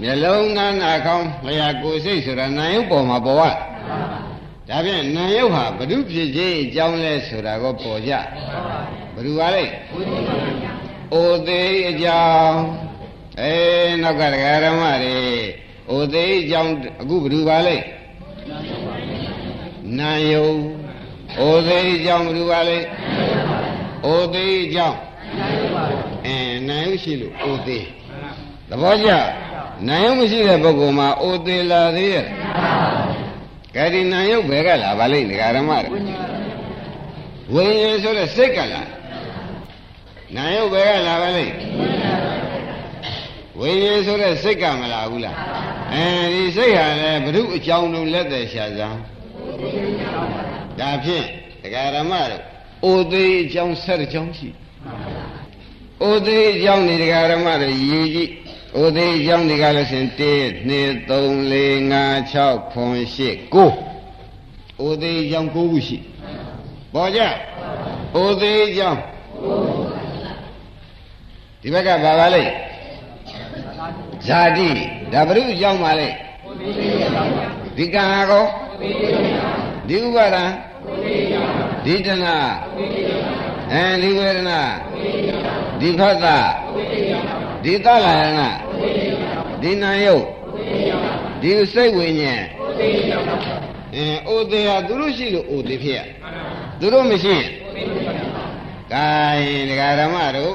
မျက်လုံးနားနာကောင်းလျာကိုယ်စိတ်ဆိုတာနာယုပေါ်မှာပေါ်ရဒါဖြင့်နာယုဟာဘ ᱹ ဖြစ်ခြင်းအကြောင်းလဲဆိုတာကိုပေါ်ကြဘ ᱹ ပါလိမ့်အိုသေးအကြောင်းအေးနောက်ကဒကာရမတွေအိုသေးအကြောင်းအခုဘ ᱹ ပါလိမ့်နာယုအိုသေးအကြောင်းဘ ᱹ ပါလိမ့်အိုသေးအကြောင်း အဲနာယုရှိလို့အိုသေးသဘောကျနာယုမရှိတဲ့ပုဂ္ဂိုလ်မှာအိုသေးလာသေးရဲ့ကဲဒီနာယုဘယ်ကလာပါလိမ့်ဒကာရမတွေဝိညာဉ်ဆိုတဲ့စိတ်ကလာနာယုဘယ်ကလာပါလိမ့်ဝိညာဉ်ဆိုတဲ့စိတ်ကမလာဘူးလားအဲဒီစိတ်ဟာလည်းဘ ᱹ အကြောင်းတို့လက်သက်ရှာစမ်းဒါဖြင့်ဒကာရမတို့အိုသေးအကြောင်းဆက်အကြောင်းရှိ အိုသေးအကြောင်းဒီဒကာရမတို့ရည်ကြည့်အိုသေးအကြောင်းဒီကလို့ရှင်1 2 3 4 5 6 9 10 9အိုသေးအကြောင်း9ခုရှိပေါ်ကြအိုသေးအကြောင်းဒီဘက်ကဘာပါလိမ့်ဇာတိဒါဘုရုအကြောင်းပါလိမ့်ဒီကံဟာကောဒီဥပါဒံဒီတဏ အဲဒီဝေဒနာဒီဖတ်တာဒီသလယနာဒီနာယုတ်ဒီစိတ်ဝိညာဉ်အအင်းအိုသေးဟာသူတို့ရှိလို့အိုသေးဖြစ်ရသူတို့မရှိရင်ကဲဒကာဓမ္မတို့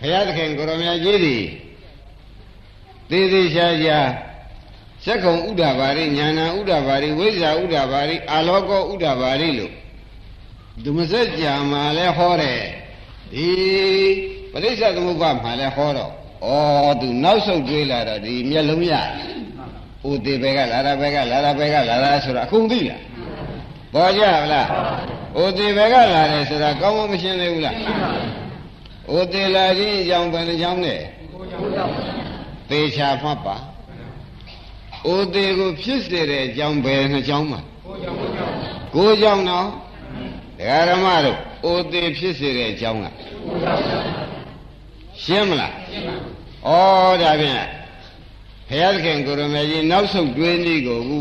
ဘုရားသခင်ကိုရမကြီးသည်သေးသေးရှားရှားသက္ကုံဥဒ္ဒဘာရိညာဏဥဒ္ဒဘာရိဝိဇ္ဇာဥဒ္ဒဘာရိအာလောကောဥဒ္ဒဘာရိလို့ ဒုမစကြာမှာလဲဟောတယ်ဒီပရိစ္ဆေသမုပ္ပါမှာလဲဟောတော့ဩသူနောက်ဆုတ်တွေးလာတော့ဒီမျက်လုံးရဥသေးဘဲကလာတာဘဲကလာတာဘဲကလာတာဆိုတော့အကုန်သိလားပေါ်ကြဗလားဥသေးဘဲကလာတယ်ဆိုတာကောင်းမမရှင်းသေးဘူးလားဥသေးလာခြင်းအကြောင်းဘယ်နှကြောင်းလဲသေချာမှတ်ပါဥသေးကိုဖြစ်စေတဲ့အကြောင်းဘယ်နှကြောင်းမှာကိုးကြောင်းတော့ ဒကာရမတို့ဥသေးဖြစ်စေတဲ့အကြောင်းကရှင်းမလားရှင်းပါဩဒါဖြင့်ဘုရားသခင်ကိုရမေကြီးနောက်ဆုတ်တွင်းလေးကိုခု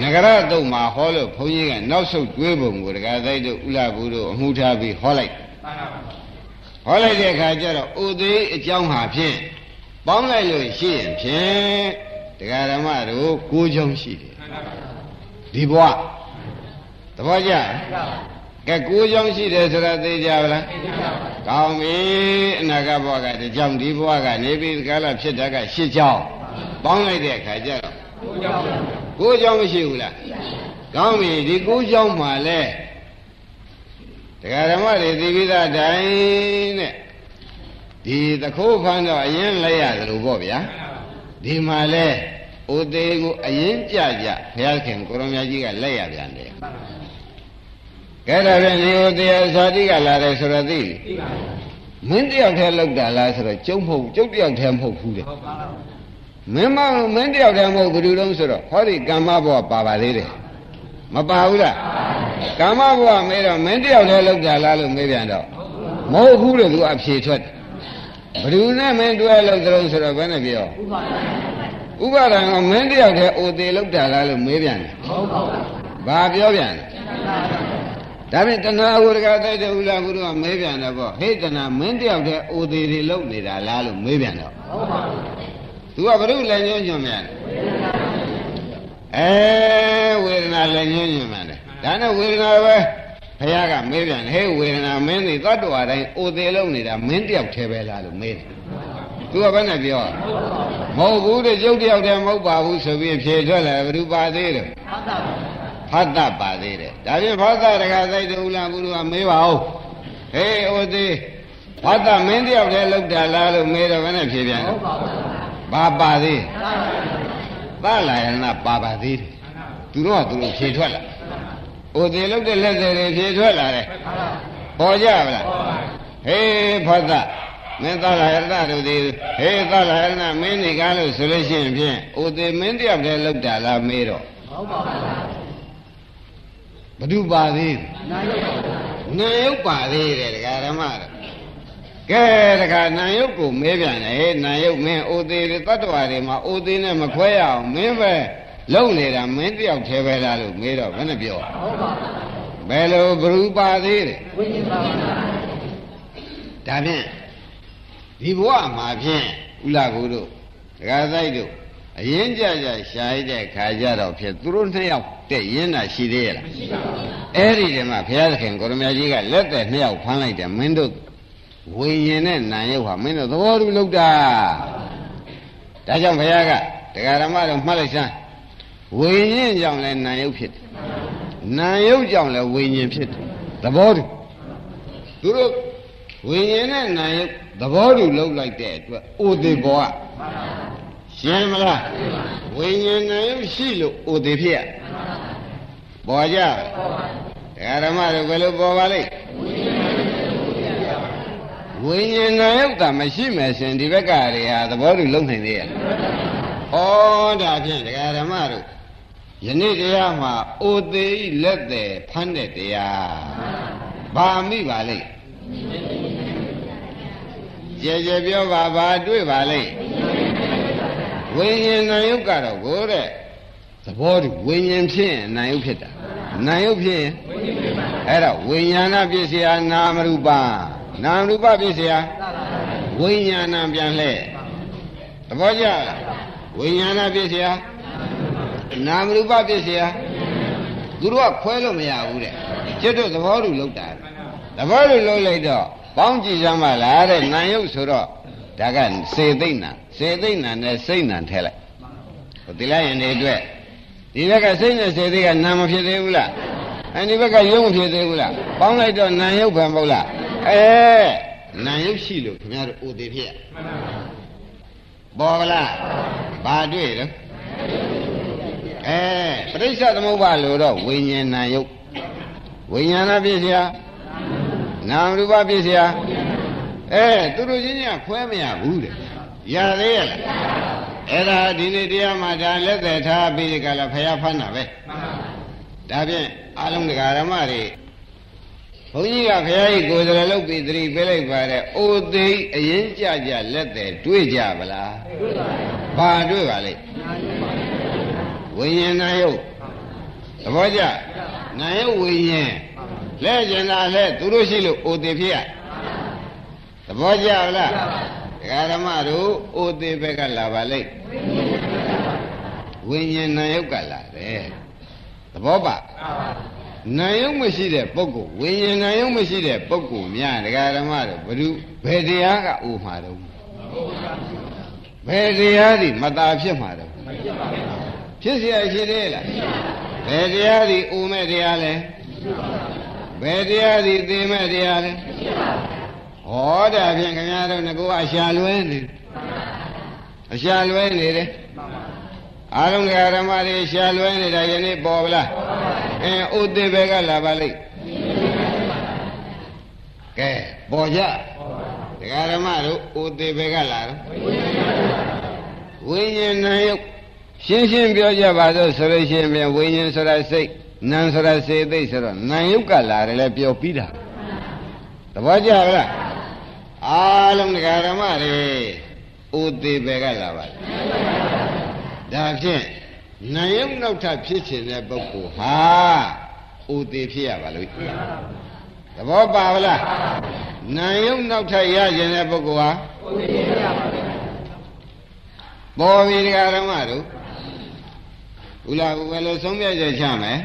နဂရတုံမှာဟောလို့ဘုန်းကြီးကနောက်ဆုတ်တွဲပုံကိုတက္ကသိုက်တို့ဥလာဘူးတို့အမှုထားပြီးဟောလိုက်ဟောလိုက်တဲ့အခါကျတော့ဥသေးအကြောင်းဟာဖြင့်ပေါင်းလိုက်လို့ရှိရင်ဖြင့်တရားဓမ္မတို့ကိုးချောင်းရှိတယ်ဒီဘဝသဘောကျ ကဲကိုးချောင်းရှိတယ်ဆိုတာသိကြပါလားသိကြပါပါကောင်းပြီအနာဂတ်ဘဝကတကြောင်ဒီဘဝကနေပြီးကာလဖြစ်တာကရှစ်ချောင်းပေါင်းလိုက်တဲ့အခါကျတော့ကိုးချောင်းမရှိဘူးလားကောင်းပြီဒီကိုးချောင်းမှာလဲတရားဓမ္မတွေသိပြီးသားတိုင်းတဲ့ဒီသခိုးဖန်းတော့အရင်လိုက်ရတယ်လို့ပေါ့ဗျာဒီမှာလဲဥသေးကိုအရင်ကြကြဘုရားခင်ကိုရမကြီးကလက်ရပြန်တယ် ကဲဒါဖြင့်ဒီဥသေးဇာတိကလာတယ်ဆိုတော့သိပြီမင်းတယောက်တည်းလောက်တာလားဆိုတော့ကျုံမဟုတ်ကျုပ်တယောက်တည်းမဟုတ်ဘူးတဲ့မင်းမမင်းတယောက်တည်းမဟုတ်ဘူးတုံးဆိုတော့ဟောဒီကမ္မဘဝပါပါသေးတယ်မပါဘူးလားကမ္မဘဝမေးတော့မင်းတယောက်တည်းလောက်တာလားလို့မေးပြန်တော့မဟုတ်ဘူးလို့သူအဖြေထွက်တယ်ဘယ်သူနဲ့မင်းတွဲလောက်တုံးဆိုတော့ဘယ်နဲ့ပြောဥပါဒံကမင်းတယောက်တည်းအိုသေးလောက်တာလားလို့မေးပြန်တယ်ဟုတ်ပါဘူးဘာပြောပြန်လဲ ဒါဖြင့်တဏှာဝရကတိုက်တဲ့ဥလာဘုရားမေးပြန်တော့ဟေ့တဏှာမင်းတယောက်တည်းအိုသေးတွေလောက်နေတာလားလို့မေးပြန်တော့ဟုတ်ပါဘူးသူကဘုရုလည်းညွှန်ညွှန်မြန်အဲဝေဒနာလည်းညွှန်ညွှန်မြန်တယ်ဒါနဲ့ဝေဒနာပဲဘုရားကမေးပြန်ဟဲ့ဝေဒနာမင်းတွေသတ္တဝါတိုင်းအိုသေးလုံးနေတာမင်းတယောက်တည်းပဲလားလို့မေးတယ်သူကဘယ်နဲ့ပြောမဟုတ်ဘူးတဲ့ကျုပ်တယောက်တည်းမဟုတ်ပါဘူးဆိုပြီးဖြေထွက်လာဘယ်သူပါသေးတယ် ဖတ်တာပါသေးတယ်ဒါဖြင့်ဖတ်တာတခါသိတူလာဘုရားမေးပါဦးဟေးအိုသေးဖတ်တာမင်းတယောက်တည်းလောက်တာလားလို့မေးတော့ဘယ်နဲ့ဖြေပြန်လဲဘာပါသေးသလာယနာပါပါသေးတယ်သူတို့ကသူတို့ဖြေထွက်လာအိုသေးလောက်တဲ့လက်တွေဖြေထွက်လာတယ်ပေါ်ကြပါလားဟေးဖတ်တာမင်းသလာယနာတို့ဒီဟေးသလာယနာမင်းနေကားလို့ဆိုလို့ရှိရင်ဖြင့်အိုသေးမင်းတယောက်တည်းလောက်တာလားမေးတော့ဟုတ်ပါဘူး ဘ누구ပါသေးနာယုတ်ပါသေးတယ်ဒကာဓမ္မတို့ကဲတခါနာယုတ်ကိုမဲပြန်တယ်ဟဲ့နာယုတ်မင်းအိုသေးတယ်တတ္တဝါတွေမှာအိုသေးနဲ့မခွဲရအောင်မင်းပဲလုံနေတာမင်းတယောက်သေးပဲလားလို့မေးတော့ဘယ်နဲ့ပြောဟုတ်ပါဘူးဘယ်လိုဘ ᱹ ပါသေးတယ်ဝိညာဉ်ပါပါဒါဖြင့်ဒီဘဝမှာဖြင့်ဥလာကူတို့ဒကာဆိုင်တို့ အရင်ကြကြရှားတဲ့ခါကြတော့ဖြစ်သူတို့နှစ်ယောက်တဲ့ရင်းတာရှိသေးရဲ့လားမရှိပါဘူးအဲ့ဒီတည်းမှာဘုရားသခင်ကိုရမကြီးကလက်သက်နှစ်ယောက်ဖမ်းလိုက်တယ်မင်းတို့ဝိညာဉ်နဲ့နာယုတ်ဟာမင်းတို့သဘောတူလောက်တာဒါကြောင့်ဘုရားကတရားဓမ္မတော့မှတ်လိုက်စမ်းဝိညာဉ်ကြောင့်လည်းနာယုတ်ဖြစ်တယ်နာယုတ်ကြောင့်လည်းဝိညာဉ်ဖြစ်တယ်သဘောတူသူတို့ဝိညာဉ်နဲ့နာယုတ်သဘောတူလောက်လိုက်တဲ့အတွက်အိုသေးဘောက ရှင်းမလားဝိညာဉ်နာယုတ်ရှိလို့အိုသေးဖြစ်ရပေါ်ကြတရားဓမ္မတို့ဘယ်လိုပေါ်ပါလိမ့်ဝိညာဉ်နာယုတ်တာမရှိမယ်ရှင်ဒီဘက်ကတွေဟာသဘောတူလုံနိုင်သေးရဲ့ဩဒါဖြင့်တရားဓမ္မတို့ယနေ့တရားမှာအိုသေးလက်သေးဖမ်းတဲ့တရားဘာမိပါလိမ့်ကြည်ကြည်ပြောပါဘာတွေ့ပါလိမ့် ဝိညာဉ်နာယုတ်ကတော့ကိုတဲ့သဘောတူဝိညာဉ်ဖြစ်ရင်နာယုတ်ဖြစ်တာနာယုတ်ဖြစ်ရင်အဲ့ဒါဝိညာဏပစ္စယနာမရူပနာမ်ရူပပစ္စယဝိညာဏပြန်လှဲ့သဘောကျလားဝိညာဏပစ္စယနာမရူပပစ္စယသူတို့ကခွဲလို့မရဘူးတဲ့ကျွတ်တို့သဘောတူလောက်တာသဘောတူလောက်လိုက်တော့ပေါင်းကြည့်စမ်းပါလားတဲ့နာယုတ်ဆိုတော့ဒါကစေသိမ့်နာ စေသိမ့်နာနဲ့စိတ်နာထဲလိုက်ဟိုဒီလိုက်ရင်နေအတွက်ဒီဘက်ကစိတ်နဲ့စေသိကနာမဖြစ်သေးဘူးလားအဲဒီဘက်ကယုံမဖြစ်သေးဘူးလားပေါင်းလိုက်တော့နာယုတ်ပဲမဟုတ်လားအဲနာယုတ်ရှိလို့ခင်ဗျားတို့ဥသေးဖြစ်ပေါ်ကလားဘာတွေ့တော့အဲပရိစ္ဆသမုပ္ပါလို့တော့ဝိညာဏယုတ်ဝိညာဏပြည့်စရာနာမ်ရူပပြည့်စရာအဲသူတို့ချင်းချင်းခွဲမရဘူးတဲ့ ရသေးရလားအဲ့ဒါဒီနေ့တရားမှာဒါလက်သက်ထားပြီးဒီကလာဖယားဖမ်းတာပဲဒါဖြင့်အလုံးဒကာရမတွေဘုန်းကြီးကဖယားကြီးကိုယ်စရလုပ်ပြီးသတိပေးလိုက်ပါတဲ့အိုသိအရင်ကြကြလက်သက်တွေ့ကြဗလားတွေ့ပါဘူးဘာတွေ့ပါလိမ့်ဝိညာဏယုတ်သဘောကျနာယုတ်ဝိညာဉ်လဲကျင်တာလဲသူတို့ရှိလို့အိုသေးဖြစ်ရသဘောကျလား ဒကာဓမ္မတို့အိုသေးဘက်ကလာပါလိမ့်ဝိညာဉ်နာယုတ်ကလာတယ်သဘောပါနာယုတ်မရှိတဲ့ပုဂ္ဂိုလ်ဝိညာဉ်နာယုတ်မရှိတဲ့ပုဂ္ဂိုလ်များဒကာဓမ္မတို့ဘ누구ဘယ်တရားကအိုမှာတော့ဘယ်တရားဒီမตาဖြစ်မှာတော့ဖြစ်เสียရှိသေးလားဘယ်တရားဒီအိုမဲ့တရားလဲဘယ်တရားဒီသိမဲ့တရားလဲ ဟောတာဖြင့်ခင်ဗျားတို့ငကောအရှာလွဲနေအရှာလွဲနေတယ်အားလုံးဓမ္မတွေရှာလွဲနေတာယနေ့ပေါ်ဗလားအင်းဥသေးဘက်ကလာပါလိမ့်ကဲပေါ်ကြဒကာဓမ္မတို့ဥသေးဘက်ကလာတော့ဝိညာဉ်နဲ့ယုတ်ရှင်းရှင်းပြောကြပါတော့ဆိုလို့ရှိရင်ဝိညာဉ်ဆိုတာစိတ်နာမ်ဆိုတာစေသိဆိုတော့နာယုတ်ကလာတယ်လဲပြောပြီးတာသဘောကျလား အားလုံးဒကာဓမ္မတွေဥသေးဘက်ကလာပါလိမ့်ဒါဖြင့်နာယုတ်နောက်ထပ်ဖြစ်ခြင်းတဲ့ပုဂ္ဂိုလ်ဟာဥသေးဖြစ်ရပါလို့သဘောပါဗလားနာယုတ်နောက်ထပ်ရခြင်းတဲ့ပုဂ္ဂိုလ်ဟာဥသေးဖြစ်ရပါလို့ပေါ်ပြီဒကာဓမ္မတို့ဥလာဘယ်လိုဆုံးဖြတ်ချက်ချမယ်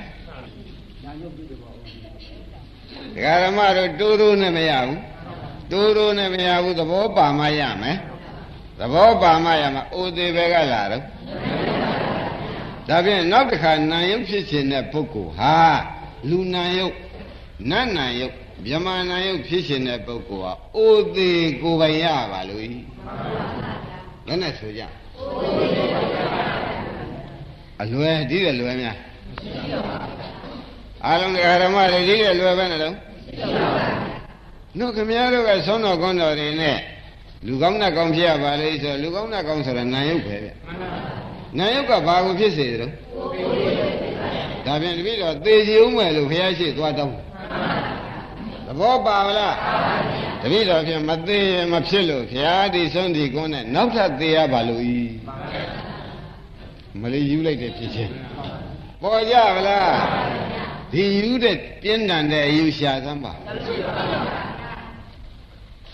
ဒကာဓမ္မတို့တိုးတိုးနဲ့မရဘူး တိုးတိုးနဲ့မရဘူးသဘောပါမှရမယ်သဘောပါမှရမှာအိုသေးပဲကလာတော့ဒါဖြင့်နောက်တစ်ခါနာယုတ်ဖြစ်ခြင်းတဲ့ပုဂ္ဂိုလ်ဟာလူနာယုတ်နတ်နာယုတ်မြမနာယုတ်ဖြစ်ခြင်းတဲ့ပုဂ္ဂိုလ်ဟာအိုသေးကိုယ်ပိုင်ရပါလို့ဘယ်နဲ့ဆိုကြအလွယ်ဒီတဲ့လွယ်များအားလုံးဓမ္မတွေဒီတဲ့လွယ်ပဲနဲ့တော့ နှုတ်ခမည်းတော်ကဆုံးတော်ကောင်းတော်တွေနဲ့လူကောင်းနဲ့ကောင်းဖြစ်ရပါလေဆိုလူကောင်းနဲ့ကောင်းဆိုတာနာယုတ်ပဲဗျနာယုတ်ကဘာကိုဖြစ်စေတယ်လို့ဒါပြန်တပည့်တော်သေစီဦးမယ်လို့ဘုရားရှိသွားတောင်းသဘောပါမလားတပည့်တော်ဖြင့်မသေးရင်မဖြစ်လို့ဘုရားဒီဆုံးဒီကုန်းနဲ့နောက်ထပ်သေးရပါလို့ဤမလေးယူလိုက်တဲ့ဖြစ်ချင်းပေါ်ကြဗလားဒီယူတဲ့ပြင်းထန်တဲ့အယူရှာသမ်းပါတခါ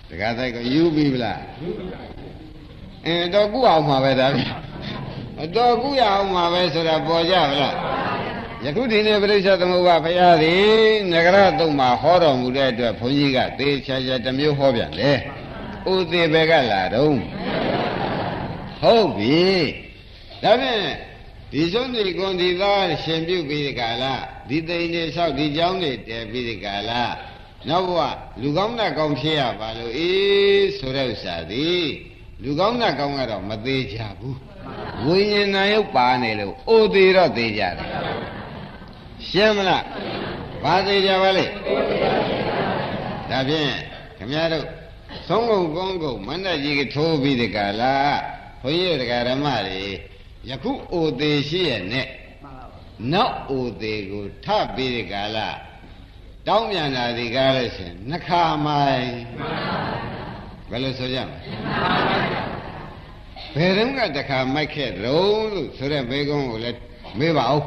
တိုက်ကိုယူပြီဗလားအင်းတော့ကုအောင်မှာပဲဒါဗျအတော်ကုရအောင်မှာပဲဆိုတာပေါ်ကြဗလားယခုဒီနေ့ပြိဿသမုပ္ပါဘုရားသည်နဂရတုံမှာဟောတော်မူတဲ့အတွက်ဘုန်းကြီးကသေချာချာတစ်မျိုးဟောပြန်လေဥသေးဘက်ကလာတော့ဟုတ်ပြီဒါဖြင့်ဒီဆုံးဒီကွန်ဒီသားရှင်ပြုပြီးဒီကလာဒီသိန်းတွေလျှောက်ဒီเจ้าတွေတည်ပြီးဒီကလာ နောက်ဘဝလူကောင်းနဲ့ကောင်းဖြစ်ရပါလို့အေးဆိုတဲ့ဥစ္စာသည်လူကောင်းနဲ့ကောင်းကတော့မသေးကြဘူးဝိညာဉ်နာယုတ်ပါနေလို့အိုသေးတော့သေးကြတယ်ရှင်းမလားဘာသေးကြပါလဲဒါဖြင့်ခင်ဗျားတို့သုံးကုန်ကောင်းကုန်မန္တကြီးကထိုးပြီးဒီကလာဘုန်းကြီးတို့ဓမ္မတွေယခုအိုသေးရှိရဲ့နဲ့နောက်အိုသေးကိုထပြီးဒီကလာ တောင်းပြန်တာဒီကားလို့ရှင်နှခါမိုင်ဘယ်လိုဆိုကြမလဲဘယ်တော့ကတခါမိုက်ခဲ့တုံးလို့ဆိုတဲ့ဘေကုန်းကိုလည်းမေးပါဦး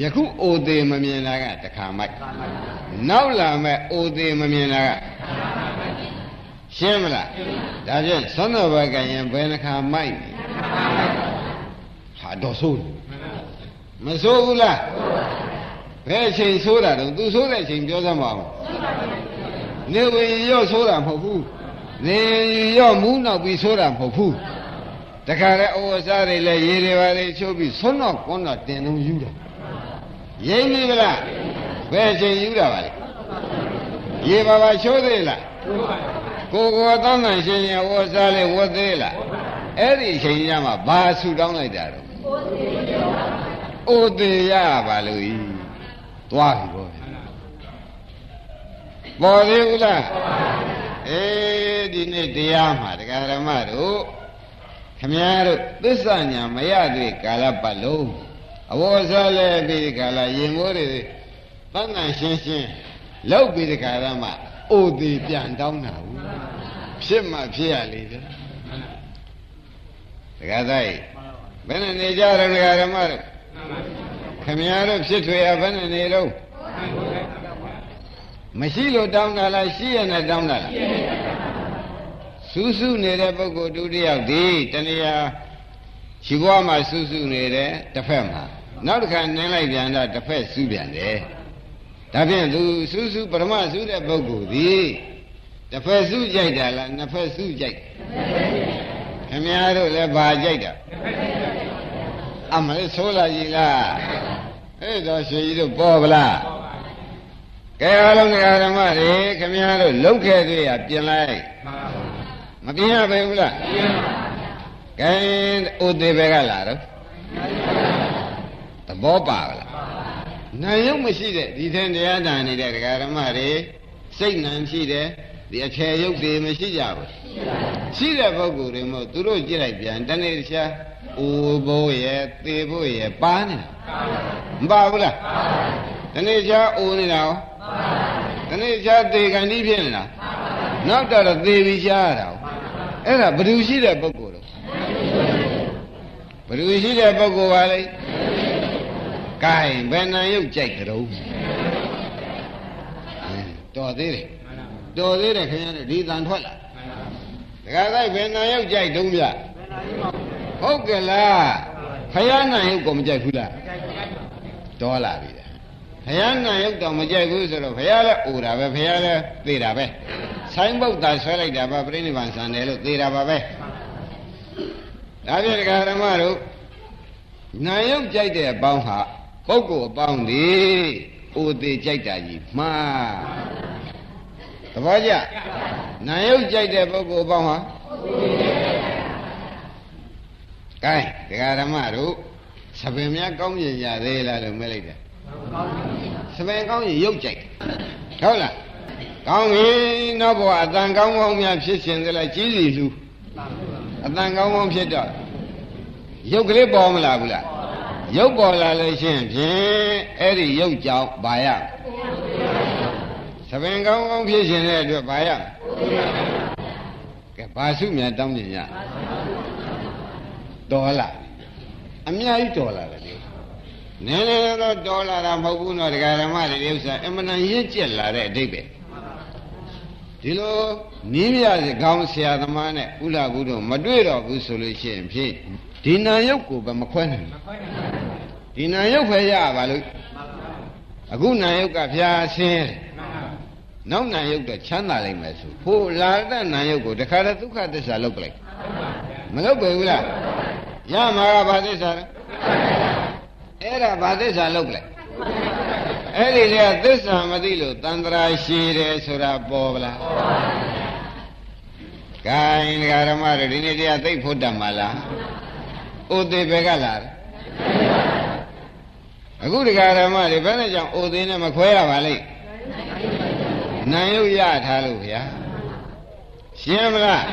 ယခုအိုသေးမမြင်တာကတခါမိုက်နောက်လာမဲ့အိုသေးမမြင်တာကရှင်းမလားဒါဖြင့်သွန်တော်ဘကရင်ဘယ်နှခါမိုက်ဟာတော့ဆိုးမဆိုးဘူးလား ဘယ်အချိန်ဆိုးတာတော့သူဆိုးတဲ့အချိန်ပြောစမ်းပါဦးနေဝင်ရော့ဆိုးတာမဟုတ်ဘူးနေရော့မူးနောက်ပြီးဆိုးတာမဟုတ်ဘူးတခါလဲအဝတ်စားတွေလည်းရေတွေပါလေချိုးပြီးဆွန်းတော့ကွန်းတော့တင်လုံးယူတာရိမ့်နေဗလားဘယ်အချိန်ယူတာပါလဲရေပါပါချိုးသေးလားကိုကိုတောင်းတန်ရှင်ရှင်ဝတ်စားလေဝတ်သေးလားအဲ့ဒီအချိန်ကျမှဘာဆူတောင်းလိုက်တာတော့အိုသေးရပါလို့ဤ သွားပြီပေါ့ပေါ်သေးဘူးလားအေးဒီနေ့တရားမှာတရားဓမ္မတို့ခမည်းတော်သစ္စာညာမရသေးကာလပတ်လုံးအဝေါ်စားလဲပြီးကာလရင်မိုးတွေတန်တန်ရှင်းရှင်းလောက်ပြီးကာလမှာအိုသေးပြန်တောင်းတာဘူးဖြစ်မှဖြစ်ရလေတဲ့တရားသားဘယ်နဲ့နေကြတော့တရားဓမ္မတို့ ခမည်းတော်ဖြစ်ထွေရဘယ်နဲ့နေတော့မရှိလို့တောင်းတာလားရှိရနဲ့တောင်းတာလားစူးစူးနေတဲ့ပုဂ္ဂိုလ်ဒုတိယဒီတဏှာရှိဘွားမှာစူးစူးနေတယ်တစ်ဖက်မှာနောက်တစ်ခါနင်းလိုက်ပြန်တော့တစ်ဖက်စူးပြန်တယ်ဒါဖြင့်သူစူးစူးပရမစူးတဲ့ပုဂ္ဂိုလ်ဒီတစ်ဖက်စူးကြိုက်တာလားနှစ်ဖက်စူးကြိုက်ခင်ဗျားတို့လည်းဘာကြိုက်တာ အမလေးဆိုးလာကြီးလားအဲ့တော့ရှင်ကြီးတို့ပေါ်ဗလားကဲအားလုံးဓမ္မတွေခင်ဗျားတို့လုတ်ခဲ့သေးရပြင်လိုက်မပြင်ရပဲဘူးလားပြင်ပါကဲဥသေးပဲကလာတော့သဘောပါလားနာယုတ်မရှိတဲ့ဒီတဲ့တရားနာနေတဲ့ဒကာဓမ္မတွေစိတ်နံရှိတယ်ဒီအချေယုတ်တွေမရှိကြဘူးရှိတဲ့ပုဂ္ဂိုလ်တွေမို့သူတို့ကြည့်လိုက်ပြန်တနေ့တခြား အိုးဘိုးရဲ့သေဖို့ရဲ့ပါနေတာမပါဘူးလားတနေ့ချာအိုးနေတာရောတနေ့ချာသေကန်ကြီးဖြစ်နေတာနောက်တော့သေပြီးရှားရတာအဲ့ဒါဘယ်သူရှိတဲ့ပုဂ္ဂိုလ်တော့ဘယ်သူရှိတဲ့ပုဂ္ဂိုလ်ပါလဲကဲဘယ်နှံရုပ်ကြိုက်ကြတော့တော်သေးတယ်တော်သေးတယ်ခင်ဗျားတို့ဒီတန်ထွက်လာဒကာဆိုင်ဘယ်နှံရုပ်ကြိုက်တုံးပြ ဟုတ်ကဲ့လားခရဏံရုပ်ကိုမကြိုက်ဘူးလားတော်လာပြီဘုရားနာရုပ်တော်မကြိုက်ဘူးဆိုတော့ဘုရားလည်းအိုတာပဲဘုရားလည်းသေတာပဲဆိုင်ပုတ်တာဆွဲလိုက်တာပါပြိဋိဘံဆန်တယ်လို့သေတာပါပဲဒါဖြင့်ဒကာဓမ္မတို့နာယုတ်ကြိုက်တဲ့အပေါင်းဟာပုဂ္ဂိုလ်အပေါင်းဒီအိုသေးကြိုက်တာကြီးမှားသဘောကျနာယုတ်ကြိုက်တဲ့ပုဂ္ဂိုလ်အပေါင်းဟာ ကဲဒကာဓမ္မတို့သပင်များကောင်းကျင်ကြသေးလားလို့မဲလိုက်တယ်စပယ်ကောင်းရင်ရုပ်ကြိုက်ဟုတ်လားကောင်းပြီနောက်ဘဝအတန်ကောင်းကောင်းများဖြစ်ရှင်ကြလားကြီးစီလူအတန်ကောင်းကောင်းဖြစ်တော့ရုပ်ကလေးပေါ်မလာဘူးလားရုပ်ပေါ်လာလို့ရှိရင်ဖြင့်အဲ့ဒီရုပ်ကြောင့်ဘာရစပင်ကောင်းကောင်းဖြစ်ရှင်တဲ့အတွက်ဘာရကဲဘာစုမြန်တောင်းကြင်ရ တော်လားအများကြီးတော်လာတယ်နည်းနည်းတော့တော်လာတာမဟုတ်ဘူးနော်ဒကာဓမ္မတွေဥစ္စာအမှန်တန်ရင့်ကျက်လာတဲ့အတိတ်ပဲဒီလိုနီးမြစကောင်းဆရာသမားနဲ့ဥလာဘူးတို့မတွေ့တော့ဘူးဆိုလို့ရှိရင်ဖြင့်ဒီနာယုတ်ကိုပဲမခွဲနိုင်ဘူးဒီနာယုတ်ပဲရပါလို့အခုနာယုတ်ကဖျားဆင်းတယ်နောက်နာယုတ်တော့ချမ်းသာလိမ့်မယ်ဆိုဖို့လာတဲ့နာယုတ်ကိုတခါတည်းဒုက္ခသစ္စာလောက်လိုက် မလောက်ပဲဘူးလားရမှာကဘာသစ္စာလဲအဲ့ဒါဘာသစ္စာလောက်လဲအဲ့ဒီကသစ္စာမသိလို့တန်ត្រာရှိတယ်ဆိုတာပေါ်ပလားဂိုင်းဒကာဓမ္မတို့ဒီနေ့တရားသိဖို့တတ်မှာလားဥသေးဘယ်ကလာလဲအခုဒကာဓမ္မတွေဘယ်နဲ့ကြောင့်ဥသေးနဲ့မခွဲရပါလိမ့်နာယုတ်ရထားလို့ဗျာရှင်းမလား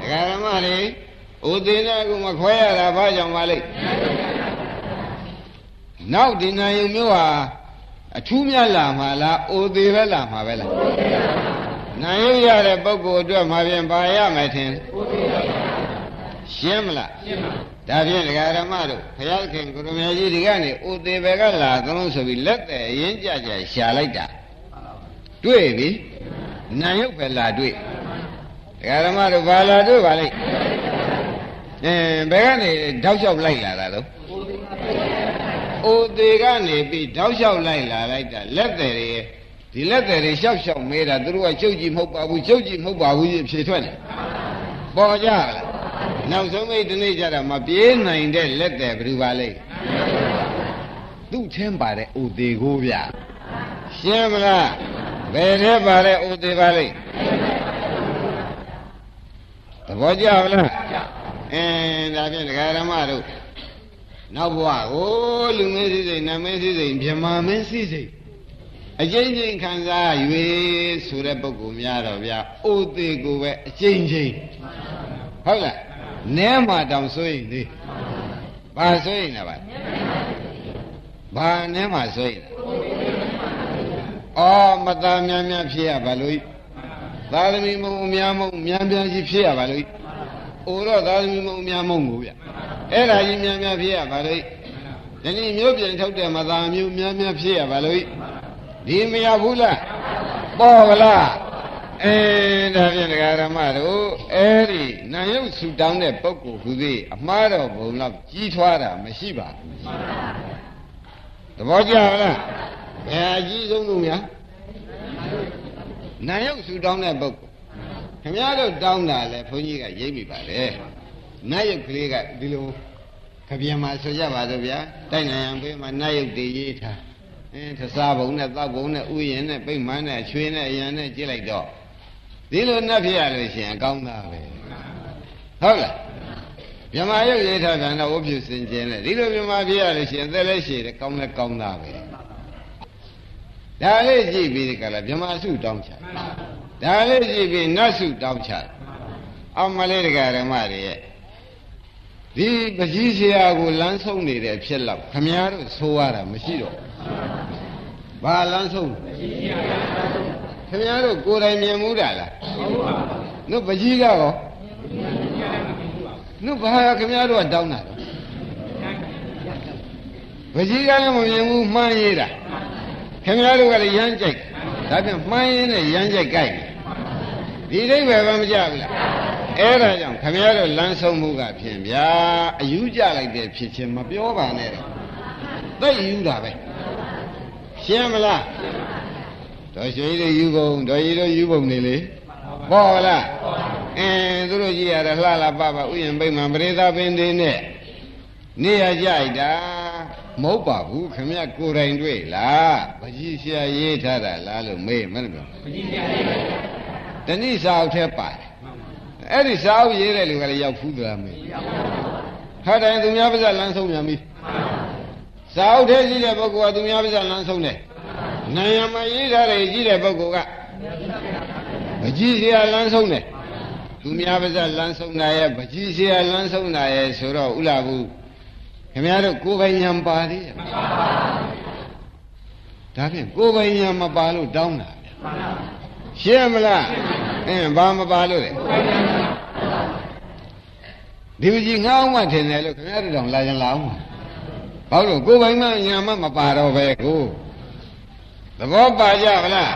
ဒကာဓမ္မတွေ ဥသေးနဲ့အခုမခွဲရတာဘာကြောင့်ပါလိမ့်နောက်ဒီနာယုံမျိုးဟာအထူးမြတ်လာမှာလားအိုသေးပဲလာမှာပဲလားနာယုံရတဲ့ပုဂ္ဂိုလ်အတွက်မှာပြန်ပါရမယ်ထင်ရှင်းမလားရှင်းပါဒါဖြင့်ဒကာရမတို့ဘုရားခင်ကိုရမကြီးဒီကနေအိုသေးပဲကလာသလုံးဆိုပြီးလက်တဲ့အရင်ကြကြရှာလိုက်တာတွေ့ပြီနာယုတ်ပဲလာတွေ့ဒကာရမတို့ဘာလာတွေ့ပါလိမ့် အဲဘယ်ကနေတောက်လျှောက်လိုက်လာတာလို့ဟအိုသေးကနေပြီးတောက်လျှောက်လိုက်လာလိုက်တာလက်တယ်တွေဒီလက်တယ်တွေလျှောက်လျှောက်မေးတာသူတို့ကချုပ်ကြည့်မဟုတ်ပါဘူးချုပ်ကြည့်မဟုတ်ပါဘူးဖြေထွက်တယ်ပေါ်ကြလားနောက်ဆုံးမိတ်ဒီနေ့ကျတော့မပြေးနိုင်တဲ့လက်တယ်ဘယ်သူပါလိမ့်သူ့ချင်းပါတဲ့အိုသေးကိုဗျရှင်းမလားဘယ်ထဲပါတဲ့အိုသေးပါလိမ့်သဘောကျပါလား အင်းဒါဖြင့်ဒကာရမတို့နောက်ဘဝကိုလူမင်းစည်းစိမ်နတ်မင်းစည်းစိမ်ဗြဟ္မာမင်းစည်းစိမ်အကျဉ်းချင်းခံစား၍ဆိုတဲ့ပုဂ္ဂိုလ်များတော့ဗျာအိုသေးကိုပဲအကျဉ်းချင်းဟုတ်လားနဲမှာတောင်ဆိုရင်လေဘာဆိုရင်လဲဗျဘာနဲမှာဆိုရင်အော်မသားများများဖြစ်ရပါလို့သာသမီမုံများမုံများများကြီးဖြစ်ရပါလို့ အိုတော့သာသမီမုံများမုံကိုဗျအဲ့ဒါကြီးများများဖြစ်ရပါလို့ဒီနေ့မျိုးပြန်ထုတ်တဲ့မသားမျိုးများများဖြစ်ရပါလို့ဒီမရဘူးလားပေါ်ကလားအဲဒါဖြင့်ဒကာရမတို့အဲ့ဒီနာယုတ်ဆူတောင်းတဲ့ပုဂ္ဂိုလ်ခုသေးအမှားတော်ဘုံတော့ကြီးထွားတာမရှိပါဘူးသဘောကျလားဘယ်အကြီးဆုံးလို့များနာယုတ်ဆူတောင်းတဲ့ပုဂ္ဂိုလ် ခင်ဗျားတို့တောင်းတာလဲဘုန်းကြီးကရိပ်မိပါတယ်နာယုတ်ကလေးကဒီလိုခပြန်မှာဆိုကြပါတော့ဗျာတိုက်နိုင်ရန်ဘေးမှာနာယုတ်တည်ရေးထားအင်းသစားဘုံနဲ့တောက်ဘုံနဲ့ဥယျင်နဲ့ပိတ်မန်းနဲ့အချွေးနဲ့အရန်နဲ့ကြည့်လိုက်တော့ဒီလိုနှက်ဖြစ်ရလို့ရှိရင်အကောင်းသားပဲဟုတ်လားမြမရုပ်ရေးထားပြန်တော့ဝုဖြူစင်ကျင်းနဲ့ဒီလိုမြမဖြစ်ရလို့ရှိရင်သက်လက်ရှိတယ်ကောင်းလဲကောင်းသားပဲဒါလေးကြည့်ပြီးဒီကလာမြမစုတောင်းချ ဒါလေးကြည့်ပြီးနတ်စုတောင်းချအောင်မလေးတကဓမ္မတွေရဲ့ဒီပကြီးဆရာကိုလမ်းဆုံးနေတဲ့အဖြစ်လောက်ခမည်းတော်ဆိုရတာမရှိတော့ဘာလမ်းဆုံးခင်ဗျားတို့ကိုယ်တိုင်မြင်မှုတာလားနုပကြီးကရောနုဘာခင်ဗျားတို့ကတောင်းတာတော့ပကြီးကလည်းမမြင်ဘူးမှန်းရတာခင်ဗျားတို့ကလည်းရမ်းကြိုက်ဒါပြန်မှန်းရင်းနဲ့ရမ်းကြိုက်ကြိုက် ဒီအိဗယ်ပဲမကြဘူးလားအဲ့ဒါကြောင့်ခင်ဗျားတို့လမ်းဆုံးမှုကဖြင့်ဗျာအယူကြလိုက်တဲ့ဖြစ်ချင်းမပြောပါနဲ့တော့သိယူတာပဲရှင်းမလားတော်ရွှေတို့ယူကုန်တော်ရီတို့ယူပုံနေလေပေါ်လားအင်းသူတို့ကြည့်ရတာလှလာပပဥယျာဉ်ပိတ်မှပရိသပင်တွေနဲ့နေရကြိုက်တာမဟုတ်ပါဘူးခမရကိုယ်တိုင်တွေ့လားပကြီးဆရာရေးထားတာလားလို့မေးမလို့ပကြီးဆရာရေး တဏိစာအုပ်ထဲပါတယ်အဲ့ဒီစာအုပ်ရေးတဲ့လူကလည်းရောက်ဖူးသလားမေးဟာတိုင်းသူများပါးစပ်လမ်းဆုံးမြန်ပြီစာအုပ်ထဲရှိတဲ့ပုဂ္ဂိုလ်ကသူများပါးစပ်လမ်းဆုံးတယ်နာယမရေးထားတယ်ကြီးတဲ့ပုဂ္ဂိုလ်ကပကြီးဆရာလမ်းဆုံးတယ်သူများပါးစပ်လမ်းဆုံးတာရဲ့ပကြီးဆရာလမ်းဆုံးတာရဲ့ဆိုတော့ဥလာဘူးခင်ဗျားတို့ကိုယ်ပိုင်ညာပါသေးရဲ့ဒါဖြင့်ကိုယ်ပိုင်ညာမပါလို့တောင်းတာ ရှင်းမလားအင်းဘာမပါလို့လဲဒီပကြီးငါအောင်မှထင်တယ်လို့ခင်ဗျားတို့တောင်လာရင်လာအောင်ဘာလို့ကိုယ်ပိုင်မှညာမမပါတော့ပဲကိုသဘောပါကြဗလား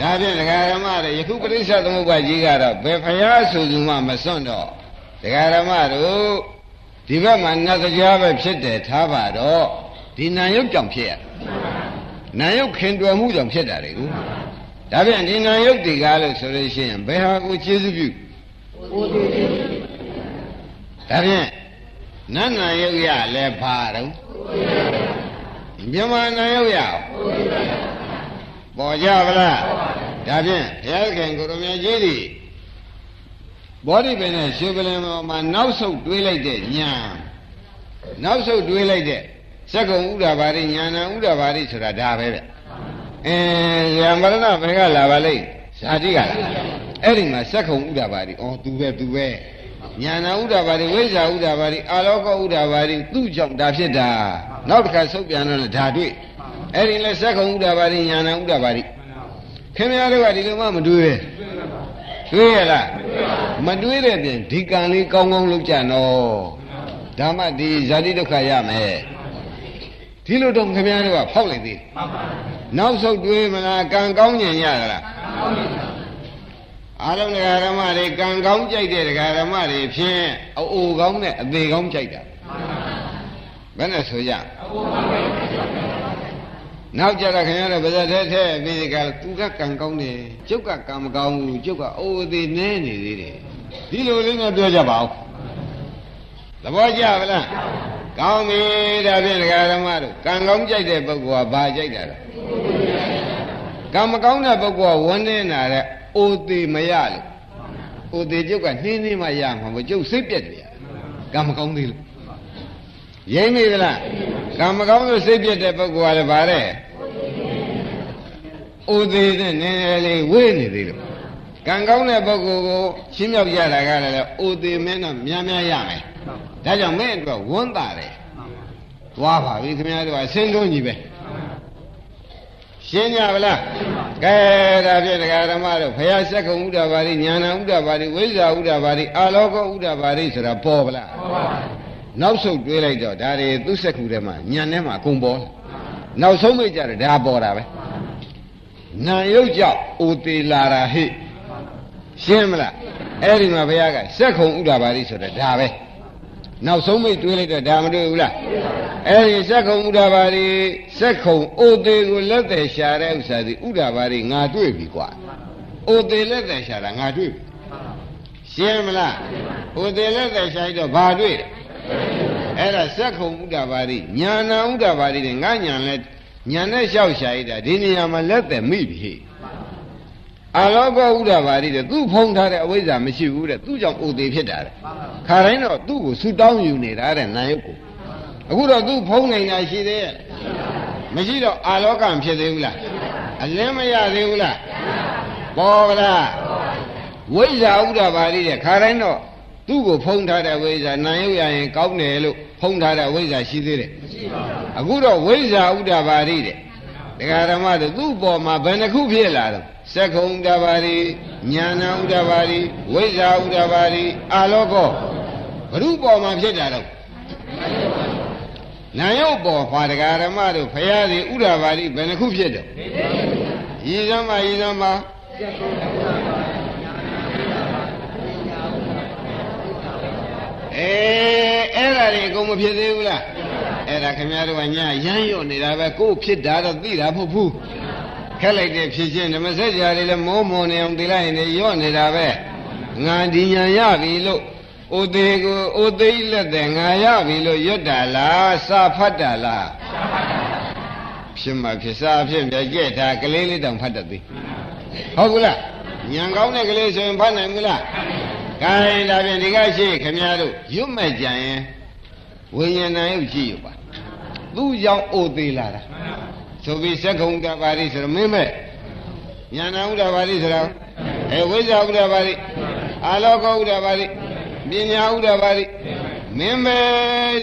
ဒါဖြင့်ဒကာရမတွေယခုပရိစ္ဆေသမုပ္ပါကြီးကတော့ဘယ်ဖျားဆိုသူမှမစွန့်တော့ဒကာရမတို့ဒီဘက်မှာနတ်ကြားပဲဖြစ်တယ်ထားပါတော့ဒီနာယုတ်ကြောင့်ဖြစ်ရနာယုတ်ခင်တွယ်မှုကြောင့်ဖြစ်တာလေကူ ဒါဖြင့်ဒီနာယုတ်ဒီကားလို့ဆိုလို့ရှိရင်ဘယ်ဟာကိုကျေစုပြုဒါဖြင့်နတ်နာယုတ်ရလဲဘာတော့မြမနာယုတ်ရပေါ်ကြပါလားဒါဖြင့်ဘုရားခင်ကိုရမကြီးသည်ဘောဓိပင်နဲ့ရှင်ပလင်ပေါ်မှာနောက်ဆုတ်တွေးလိုက်တဲ့ညာနောက်ဆုတ်တွေးလိုက်တဲ့သက္ကုံဥဒ္ဒဘာရိညာဏဥဒ္ဒဘာရိဆိုတာဒါပဲဗျ အဲရမရဏဘယ်ကလာပါလိမ့်ဇာတိကလားအဲ့ဒီမှာသက္ကုံဥဒ္ဒဘာရိဩသူပဲသူပဲညာဏဥဒ္ဒဘာရိဝိဇ္ဇာဥဒ္ဒဘာရိအာလောကဥဒ္ဒဘာရိသူ့ကြောင့်ဒါဖြစ်တာနောက်တစ်ခါဆုတ်ပြန်တော့ဒါတွေ့အဲ့ဒီလဲသက္ကုံဥဒ္ဒဘာရိညာဏဥဒ္ဒဘာရိခင်ဗျားတို့ကဒီလိုမှမတွေးပဲတွေးရလားမတွေးတဲ့ပြင်ဒီကံလေးကောင်းကောင်းလုပ်ကြနော်ဒါမှဒီဇာတိဒုက္ခရမယ်ဒီလိုတော့ခင်ဗျားတို့ကဖောက်လိုက်သေးနော က်ဆုတ်တွေးမလားကံကောင်းညင်ရသလားအားလုံးဒကာဓမ္မတွေကံကောင်းကြိုက်တဲ့ဒကာဓမ္မတွေဖြင့်အိုကောင်းနဲ့အသေးကောင်းကြိုက်တာဘယ်နဲ့ဆိုကြနောက်ကြတော့ခင်ဗျားတို့ဗဇက်ထဲထဲပြီးဒီကသူကကံကောင်းတယ်ကျုပ်ကကံမကောင်းဘူးကျုပ်ကအိုးသေးနေနေသေးတယ်ဒီလိုလေးနဲ့ပြောကြပါဦးသဘောကျဗလား ကောင်းပြီဒါဖြင့်ဒကာဓမ္မတို့ကံကောင်းကြိုက်တဲ့ပုဂ္ဂိုလ်ကဘာကြိုက်တာလဲကံမကောင်းတဲ့ပုဂ္ဂိုလ်ကဝန်းနေတာတဲ့အိုသေးမရလို့အိုသေးကျုပ်ကနှင်းနှင်းမှရမှာမကျုပ်စိတ်ပြက်တယ်ကံမကောင်းသေးလို့ရိမ့်မိသလားကံမကောင်းလို့စိတ်ပြက်တဲ့ပုဂ္ဂိုလ်ကလည်းဗါတဲ့အိုသေးတဲ့နည်းနည်းလေးဝေးနေသေးလို့ကံကောင်းတဲ့ပုဂ္ဂိုလ်ကိုရှင်းမြောက်ကြတာကလည်းအိုသေးမင်းတော့များများရမယ် ဒါကြောင့်မင်းအတွက်ဝန်းတာတယ်သွားပါပြီခင်ဗျားတို့ကဆင်းလုံးကြီးပဲရှင်းကြဗလားကဲဒါဖြင့်တရားဓမ္မတို့ဘုရားစက္ကုံဥဒ္ဒဘာရိညာဏဥဒ္ဒဘာရိဝိဇ္ဇာဥဒ္ဒဘာရိအာလောကဥဒ္ဒဘာရိဆိုတာပေါ်ဗလားပေါ်ပါနောက်ဆုံးတွေးလိုက်တော့ဒါတွေသူ့စက္ခုထဲမှာညံထဲမှာအကုန်ပေါ်လာနောက်ဆုံးမိတ်ကြတယ်ဒါပေါ်တာပဲနာယုတ်ကြောင့်အိုသေးလာတာဟိရှင်းမလားအဲ့ဒီမှာဘုရားကစက္ခုံဥဒ္ဒဘာရိဆိုတာဒါပဲ နောက်ဆုံးမိတ်တွေးလိုက်တော့ဒါမတွေ့ဘူးလားအဲ့ဒီစက္ခုံဥဒ္ဒဘာရိစက္ခုံအိုသေးကိုလက်သက်ရှာတဲ့ဥစ္စာဒီဥဒ္ဒဘာရိငါတွေ့ပြီကွာအိုသေးလက်သက်ရှာတာငါတွေ့ပြီရှင်းမလားအိုသေးလက်သက်ရှာတော့ဘာတွေ့လဲအဲ့ဒါစက္ခုံဥဒ္ဒဘာရိညာနာဥဒ္ဒဘာရိနဲ့ငါညာလဲညာနဲ့လျှောက်ရှာရတာဒီနေရာမှာလက်သက်မိပြီ အလောကဥဒ္ဒဘာရိတဲ့သူ့ဖုံးထားတဲ့အဝိဇ္ဇာမရှိဘူးတဲ့သူ့ကြောင့်အိုသေးဖြစ်တာတဲ့ခါတိုင်းတော့သူ့ကိုဆူတောင်းယူနေတာတဲ့နာယုတ်ကိုအခုတော့သူ့ဖုံးနေတာရှိသေးရဲ့မရှိတော့အာလောကဖြစ်သေးဘူးလားအလင်းမရသေးဘူးလားပေါ်ကလားဝိဇ္ဇာဥဒ္ဒဘာရိတဲ့ခါတိုင်းတော့သူ့ကိုဖုံးထားတဲ့ဝိဇ္ဇာနာယုတ်ရရင်ကောင်းတယ်လို့ဖုံးထားတဲ့ဝိဇ္ဇာရှိသေးတယ်မရှိပါဘူးအခုတော့ဝိဇ္ဇာဥဒ္ဒဘာရိတဲ့ ဒကာဓမ္မတို့သူ့ပေါ်မှာဘယ်နှခုဖြစ်လာတော့သက္ခုံဥဒ္ဒဘာရိညာဏဥဒ္ဒဘာရိဝိဇ္ဇာဥဒ္ဒဘာရိအာလောကောဘ ᱹ ပေါ်မှာဖြစ်တာတော့နာယုတ်ပေါ်ပါဒကာဓမ္မတို့ဖရာစီဥဒ္ဒဘာရိဘယ်နှခုဖြစ်တော့ရည်စမ်းပါရည်စမ်းပါအဲအဲ့ဒါတွေအကုန်မဖြစ်သေးဘူးလား အဲ့ဒါခင်ဗျားတို့ကညရမ်းရော့နေတာပဲကို့ဖြစ်တာတော့သိတာမဟုတ်ဘူးခက်လိုက်တဲ့ဖြစ်ချင်းဓမ္မစကြာတွေလည်းမောမောနေအောင်သိလိုက်ရင်ရော့နေတာပဲငါဒီညာရပြီလို့ဩသေးကိုဩသေးလက်တဲ့ငါရပြီလို့ရွတ်တာလားစာဖတ်တာလားဖြစ်မှဖြစ်စားဖြစ်ပြကြက်တာကလေးလေးတောင်ဖတ်တတ်သေးဟုတ်ဘူးလားညံကောင်းတဲ့ကလေးဆိုရင်ဖတ်နိုင်ဘူးလားခိုင်းဒါဖြင့်ဒီကရှိခင်ဗျားတို့ရွတ်မဲ့ကြရင်ဝိညာဏယုတ်ရှိရပါ သူ့ကြောင့်ဩသေးလာတာဆိုပြီးစက္ကုံတပါရိဆိုတော့မင်းမဲ့ညာနာဥဒ္ဒပါရိဆိုတော့အဲဝိဇ္ဇာဥဒ္ဒပါရိအာလောကဥဒ္ဒပါရိပညာဥဒ္ဒပါရိမင်းပဲ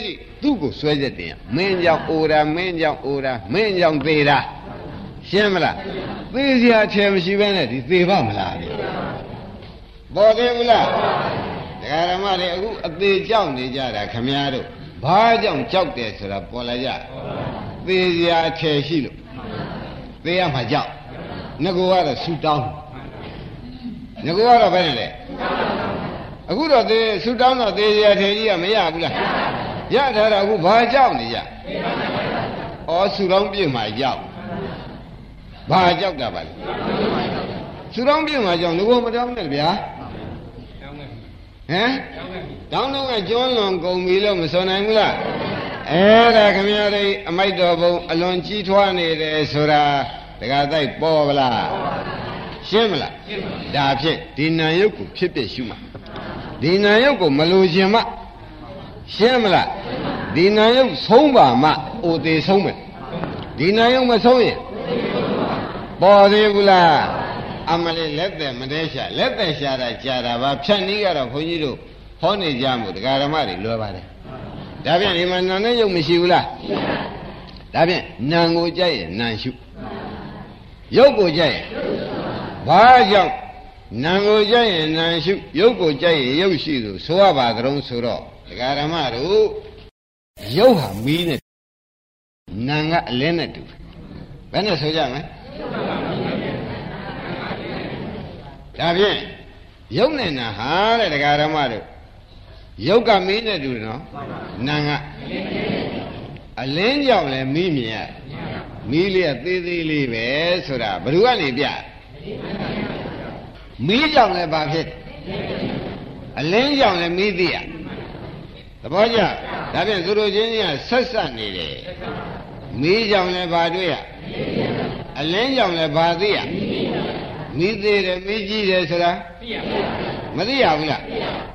ကြီးသူ့ကိုဆွဲချက်တင်ရမင်းကြောင့်အိုတာမင်းကြောင့်အိုတာမင်းကြောင့်သေးတာရှင်းမလားသေစရာအထည်မရှိဘဲနဲ့ဒီသေပါမလားပေါ်သေးဘူးလားဒကာရမတွေအခုအသေးကြောက်နေကြတာခမည်းတော် ဘာကြောင့်ကြောက်တယ်ဆိုတာပေါ်လာကြသေစရာအထည်ရှိလို့သေရမှာကြောက်ငကူကတော့ဆူတောင်းငကူကတော့ဘယ်နဲ့လဲအခုတော့သေဆူတောင်းတော့သေစရာအထည်ကြီးကမရဘူးလားရထားတာအခုဘာကြောက်နေကြဩဆူတောင်းပြည့်မှာကြောက်ဘာကြောက်တာပါလဲဆူတောင်းပြည့်မှာကြောက်ငကူမတောင်းနဲ့ဗျာ ဟမ်တောင်းတော့ကကျွန်းလွန်ကုန်ပြီလို့မစွန်နိုင်ဘူးလားအဲ့ဒါခမရတို့အမိုက်တော်ဘုံအလွန်ကြီးထွားနေတယ်ဆိုတာတခါတိုက်ပေါ်ဗလားရှင်းမလားဒါဖြင့်ဒီနာယုတ်ကိုဖြစ်ဖြစ်ရှုမှာဒီနာယုတ်ကိုမလိုခြင်းမရှင်းမလားဒီနာယုတ်ဆုံးပါမှအိုသေးဆုံးမယ်ဒီနာယုတ်မဆုံးရင်ပေါ်သေးဘူးလား အမလေးလက်သက်မတဲရှာလက်သက်ရှာတာကြာတာပါဖြတ်နည်းကတော့ခွန်ကြီးတို့ဟောနေကြမှုတရားဓမ္မတွေလွယ်ပါတယ်ဒါဖြင့်ဒီမှာနာနဲ့ယုတ်မရှိဘူးလားဒါဖြင့်နာကိုကြိုက်ရင်နာရှုယုတ်ကိုကြိုက်ရင်ဘာကြောင့်နာကိုကြိုက်ရင်နာရှုယုတ်ကိုကြိုက်ရင်ယုတ်ရှိသူဆိုရပါကြုံဆိုတော့တရားဓမ္မတို့ယုတ်ဟာမီးနဲ့နာကအလင်းနဲ့တူဘယ်နဲ့ဆိုကြမလဲ ဒါဖြင့်ယုတ်နဲ့နာဟာတဲ့တရားဓမ္မတို့ယုတ်ကမင်းနဲ့တူတယ်နော်နာကအလင်းကြောင့်လည်းမိမြင်ရမိလေးကသေးသေးလေးပဲဆိုတာဘယ်သူကနေပြမိကြောင့်လည်းဘာဖြစ်အလင်းကြောင့်လည်းမိသိရသဘောကျဒါဖြင့်သူတို့ချင်းချင်းကဆက်ဆက်နေတယ်မိကြောင့်လည်းဘာတွေ့ရအလင်းကြောင့်လည်းဘာသိရ မိသေးတယ်မိကြည့်တယ်ဆိုတာမသိရဘူးလား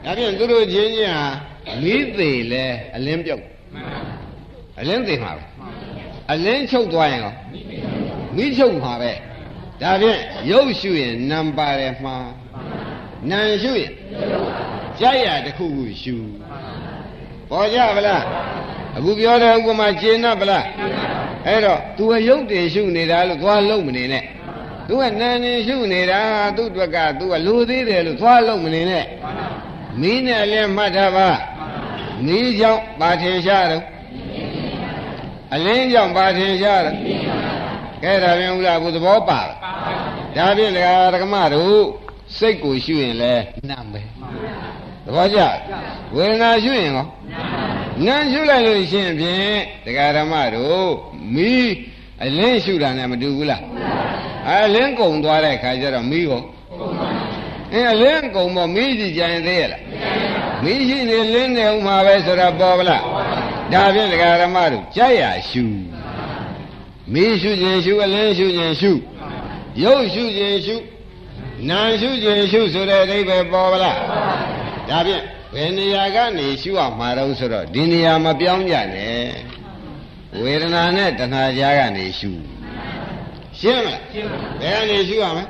ဒါဖြင့်သူတို့ချင်းချင်းဟာမိသေးလဲအလင်းပြုတ်အလင်းသေးမှာပဲအလင်းချုပ်သွားရင်ရောမိချုပ်မှာပဲဒါဖြင့်ရုပ်ရှုရင်နံပါတယ်မှာနာရှုရင်ကြိုက်ရတခုခုရှုပေါ်ကြဗလားအခုပြောတဲ့ဥပမာကျင်း납ဗလားအဲ့တော့ तू ကရုပ်တင်ရှုနေတာလို့သွားလုံးမနေနဲ့ तू ကနာနေရှုနေတာသူ့အတွက်က तू ကလူသေးတယ်လို့သွားလုံးမနေနဲ့မီးနဲ့လည်းမှတ်ထားပါမီးကြောင့်ပါထင်ရှားတော့အလင်းကြောင့်ပါထင်ရှားတော့ကဲဒါပြန်ဦးလားဘုသဘောပါဒါဖြင့်ဒကာဒကမတို့စိတ်ကိုရှုရင်လဲနံပဲသဘောကျဝေဒနာရှုရင်ရောနံရှုလိုက်လို့ရှိရင်ဖြင့်ဒကာဓမ္မတို့မီး အလင်းရှုတာနဲ့မတူဘူးလားအလင်းကုံသွားတဲ့ခါကျတော့မီးကိုအဲအလင်းကုံပေါ့မီးစီကြရင်သေးရလားမီးရှိနေလင်းနေဥမှာပဲဆိုတော့ပေါ်ဗလားဒါဖြင့်ဒကာဓမ္မတို့ကြိုက်ရရှုမီးရှုခြင်းရှုအလင်းရှုခြင်းရှုရုပ်ရှုခြင်းရှုနာရှုခြင်းရှုဆိုတဲ့အဓိပ္ပာယ်ပေါ်ဗလားဒါဖြင့်ဘယ်နေရာကနေရှုရမှာတော့ဆိုတော့ဒီနေရာမပြောင်းကြနဲ့ ဝေဒနာနဲ့တဏှာကြားကနေရှုရှင်းမလားရှင်းပါဘယ်ကနေရှုရမလဲ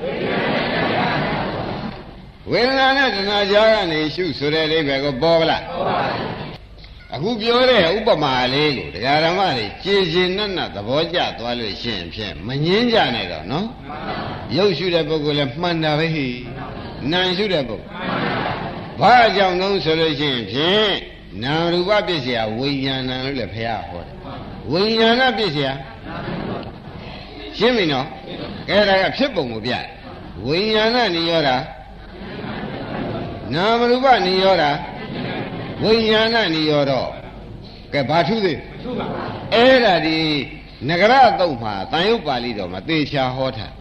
ဝေဒနာနဲ့တဏှာကြားကနေရှုဆိုတဲ့အဓိပ္ပာယ်ကိုပေါ်ဗလားပေါ်ပါအခုပြောတဲ့ဥပမာလေးကိုတရားဓမ္မတွေကြည်ကျင်နတ်နတ်သဘောကျသွားလို့ရှိရင်ဖြင့်မငင်းကြနဲ့တော့နော်ရုပ်ရှုတဲ့ပုဂ္ဂိုလ်လည်းမှန်တာပဲဟိနာမ်ရှုတဲ့ပုဂ္ဂိုလ်ဘာကြောင့်လုံးဆိုလို့ရှိရင်ဖြင့်နာမ်ရူပပစ္စယဝိညာဏလို့လည်းဖះဟောတယ် ဝိညာဏပစ္စယရှင်းပြီနော်အဲ့ဒါကဖြစ်ပုံကိုပြတယ်ဝိညာဏနိရောဓနာမရူပနိရောဓဝိညာဏနိရောဓကဲဘာထုသေးအဲ့ဒါဒီနဂရတုတ်မှာတန်ရုပ်ပါဠိတော်မှာသေချာဟောထား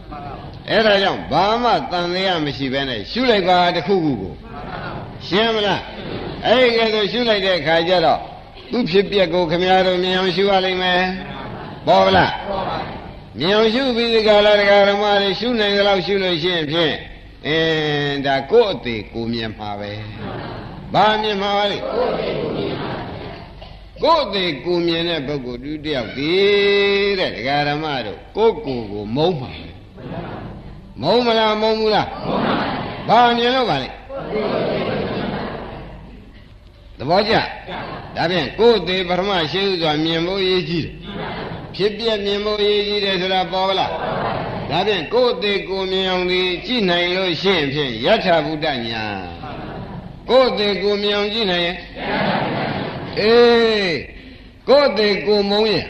အဲ့ဒါကြောင့်ဘာမှတန်လျာမရှိဘဲနဲ့ရှုလိုက်ပါတခုခုကိုရှင်းမလားအဲ့ဒီကဲဆိုရှုလိုက်တဲ့အခါကျတော့ သူဖြစ်ပြက်ကိုခမရတို့မြင်အောင်ရှုရလိမ့်မယ်ပေါ်လားမြင်အောင်ရှုပြီးဒီကလာတရားဓမ္မတွေရှုနိုင်ကြလို့ရှုလို့ရှိရင်ဖြင့်အင်းဒါကိုယ့်အသေးကိုမြင်မှာပဲဘာမြင်မှာပါလဲကိုယ့်အသေးကိုမြင်တဲ့ပုဂ္ဂိုလ်တူတယောက်ဒီတဲ့တရားဓမ္မတို့ကိုယ့်ကိုယ်ကိုမုန်းမှာပဲမုန်းမလားမုန်းဘူးလားမုန်းပါဘာမြင်လို့ပါလဲ သဘောကျဒါဖြင့်ကိုယ်သေးပထမရှိဥစွာမြင်ဖို့ရေးကြည့်တယ်ဖြစ်ပြမြင်ဖို့ရေးကြည့်တယ်ဆိုတာပေါ်လားဒါဖြင့်ကိုယ်သေးကိုမြင်အောင်ဒီကြည့်နိုင်လို့ရှိရင်ဖြင့်ယထာဘုဒ္ဓညာကိုယ်သေးကိုမြင်အောင်ကြည့်နိုင်ရင်အေးကိုယ်သေးကိုမုံရင်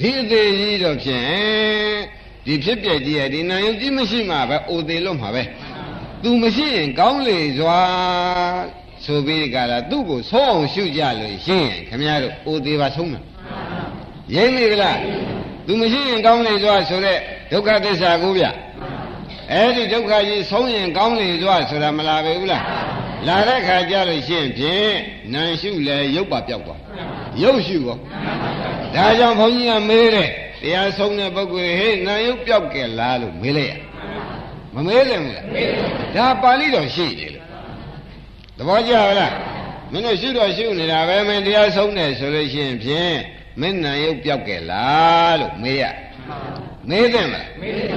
ဒီအသေးကြီးတော့ဖြင့်ဒီဖြစ်ပြကြီးရဲ့ဒီနာယုတ်ကြီးမရှိမှပဲအိုသေးလို့မှာပဲ သူမရှိရင်ကောင်းလေစွာဆိုပြီးကြလားသူ့ကိုဆုံးအောင်ရှုကြလို့ရှင်းရင်ခမရတို့အိုသေးပါဆုံးမှာရင်းမိကလားသူမရှိရင်ကောင်းလေစွာဆိုတဲ့ဒုက္ခသစ္စာကိုဗျအဲ့ဒီဒုက္ခကြီးဆုံးရင်ကောင်းလေစွာဆိုတာမလာပဲဘူးလားလာတဲ့ခါကြလို့ရှင်းဖြင့်နန်ရှုလဲရုပ်ပါပြောက်သွားရုပ်ရှုရောဒါကြောင့်ဘုန်းကြီးကမေးတယ်တရားဆုံးတဲ့ပုဂ္ဂိုလ်ဟေးနန်ရုပ်ပြောက်ကြလားလို့မေးလိုက်ရ မမေးလည်းမလားဒါပါဠိတော်ရှိတယ်လို့သဘောကျလားမင်းတို့ရှုတော့ရှုနေတာပဲမင်းတရားဆုံးတယ်ဆိုလို့ရှိရင်ဖြင့်မင်းနံရုပ်ပြောက်ကြလားလို့မေးရမေးတယ်မလားမေးတယ်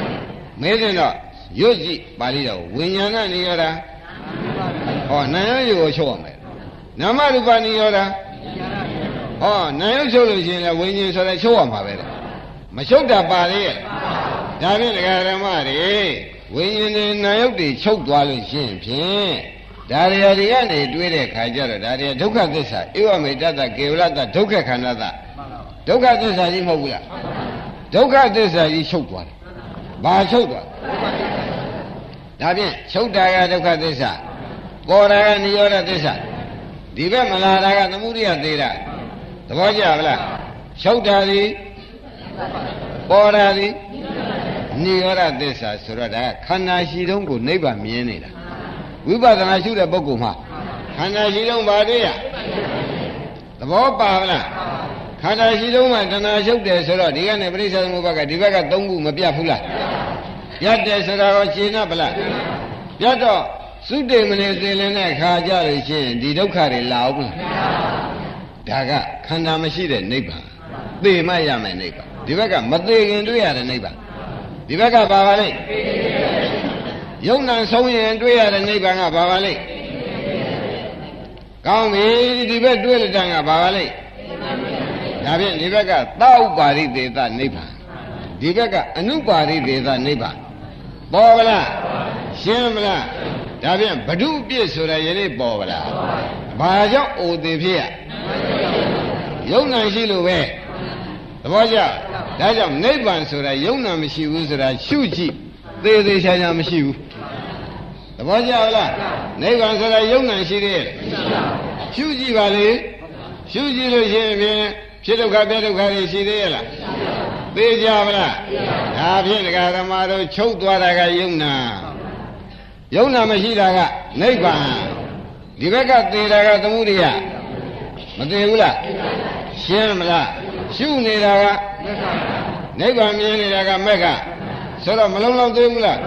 မေးတယ်တော့ရွတ်ကြည့်ပါဠိတော်ဝိညာဏနေရတာဟောနံရုပ်ကိုချုပ်အောင်မယ်နာမရူပနေရတာဟောနံရုပ်ချုပ်လို့ရှိရင်လည်းဝိညာဉ်ဆိုတဲ့ချုပ်အောင်ပါပဲမချုပ်တာပါလေဒါဖြင့်ဒကာဓမ္မတွေ ဝိညာဉ်နဲ့နာယုတ်တွေချုပ်သွားလို့ရှိရင်ဖြင့်ဒါရီယာတွေကနေတွေးတဲ့ခါကျတော့ဒါရီယာဒုက္ခသစ္စာဧဝမေတ္တကေဝလတ္တဒုက္ခခန္ဓာတဒုက္ခသစ္စာကြီးမဟုတ်ဘူးလားဒုက္ခသစ္စာကြီးချုပ်သွားတယ်ဘာချုပ်သွားဒါဖြင့်ချုပ်တာကဒုက္ခသစ္စာပေါ်တာကនិရောဓသစ္စာဒီဘက်မလာတာကသမုဒိယသေးတာသဘောကျဗလားချုပ်တာဒီပေါ်တာဒီ နိရောဓသစ္စာဆိုတော့ဒါခန္ဓာရှိတုံးကိုနိဗ္ဗာန်မြင်နေတာဝိပဿနာရှုတဲ့ပုဂ္ဂိုလ်မှာခန္ဓာရှိတုံးပါတွေ့ရသဘောပါဗလားခန္ဓာရှိတုံးမှာတဏှာရှုပ်တယ်ဆိုတော့ဒီကနေ့ပရိစ္ဆေသမုပ္ပါကဒီဘက်က၃ခုမပြတ်ဘူးလားပြတ်တယ်ဆိုတာကိုရှင်း나ဗလားပြတ်တော့သုတေမနေသေလင်းတဲ့ခါကြလို့ရှိရင်ဒီဒုက္ခတွေလာအောင်မလားဒါကခန္ဓာမရှိတဲ့နိဗ္ဗာန်သိမှရမယ်နိဗ္ဗာန်ဒီဘက်ကမသေးခင်တွေ့ရတဲ့နိဗ္ဗာန် ဒီဘက်ကဘာပါလဲယုံနာဆုံးရင်တွေ့ရတဲ့နိဗ္ဗာန်ကဘာပါလဲကောင်းပြီဒီဘက်တွေ့တဲ့တန်ကဘာပါလဲဒါဖြင့်ဒီဘက်ကသာဥပါရိသေသနိဗ္ဗာန်ဒီဘက်ကအနုပါရိသေသနိဗ္ဗာန်ပေါ်ဗလားရှင်းမလားဒါဖြင့်ဘ ᱹ ပြည့်ဆိုတဲ့ယနေ့ပေါ်ဗလားဘာကြောင့်အိုသေးဖြစ်ရယုံနာရှိလို့ပဲသဘောကျ ဒါကြောင့်နိဗ္ဗာန်ဆိုတာယုံနာမရှိဘူးဆိုတာရှုကြည့်သေးသေးချာချာမရှိဘူးသဘောကျလားနိဗ္ဗာန်ဆိုတာယုံနာရှိသေးရဲ့ရှုကြည့်ပါလေရှုကြည့်လို့ရှိရင်ဖြင့်ဖြစ်ဒုက္ခပြဒုက္ခတွေရှိသေးရဲ့လားသိကြပါလားဒါဖြင့်ဒကာဓမ္မတို့ချုပ်သွားတာကယုံနာယုံနာမရှိတာကနိဗ္ဗာန်ဒီဘက်ကသေတာကသမှုရိယမသေးဘူးလားရှင်းမလား ရှုနေတာကနိဗ္ဗာန်မြင်နေတာကမက်ကဆိုတော့မလုံးလုံးသေးဘူးလား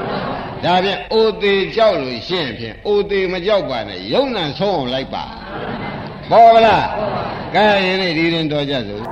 ဒါဖြင့်အိုသေးကြောက်လို့ရှင်းဖြင့်အိုသေးမကြောက်ပါနဲ့ယုံနာဆုံးအောင်လိုက်ပါပေါ်လားကဲရင်ဒီရင်တော်ကြစို့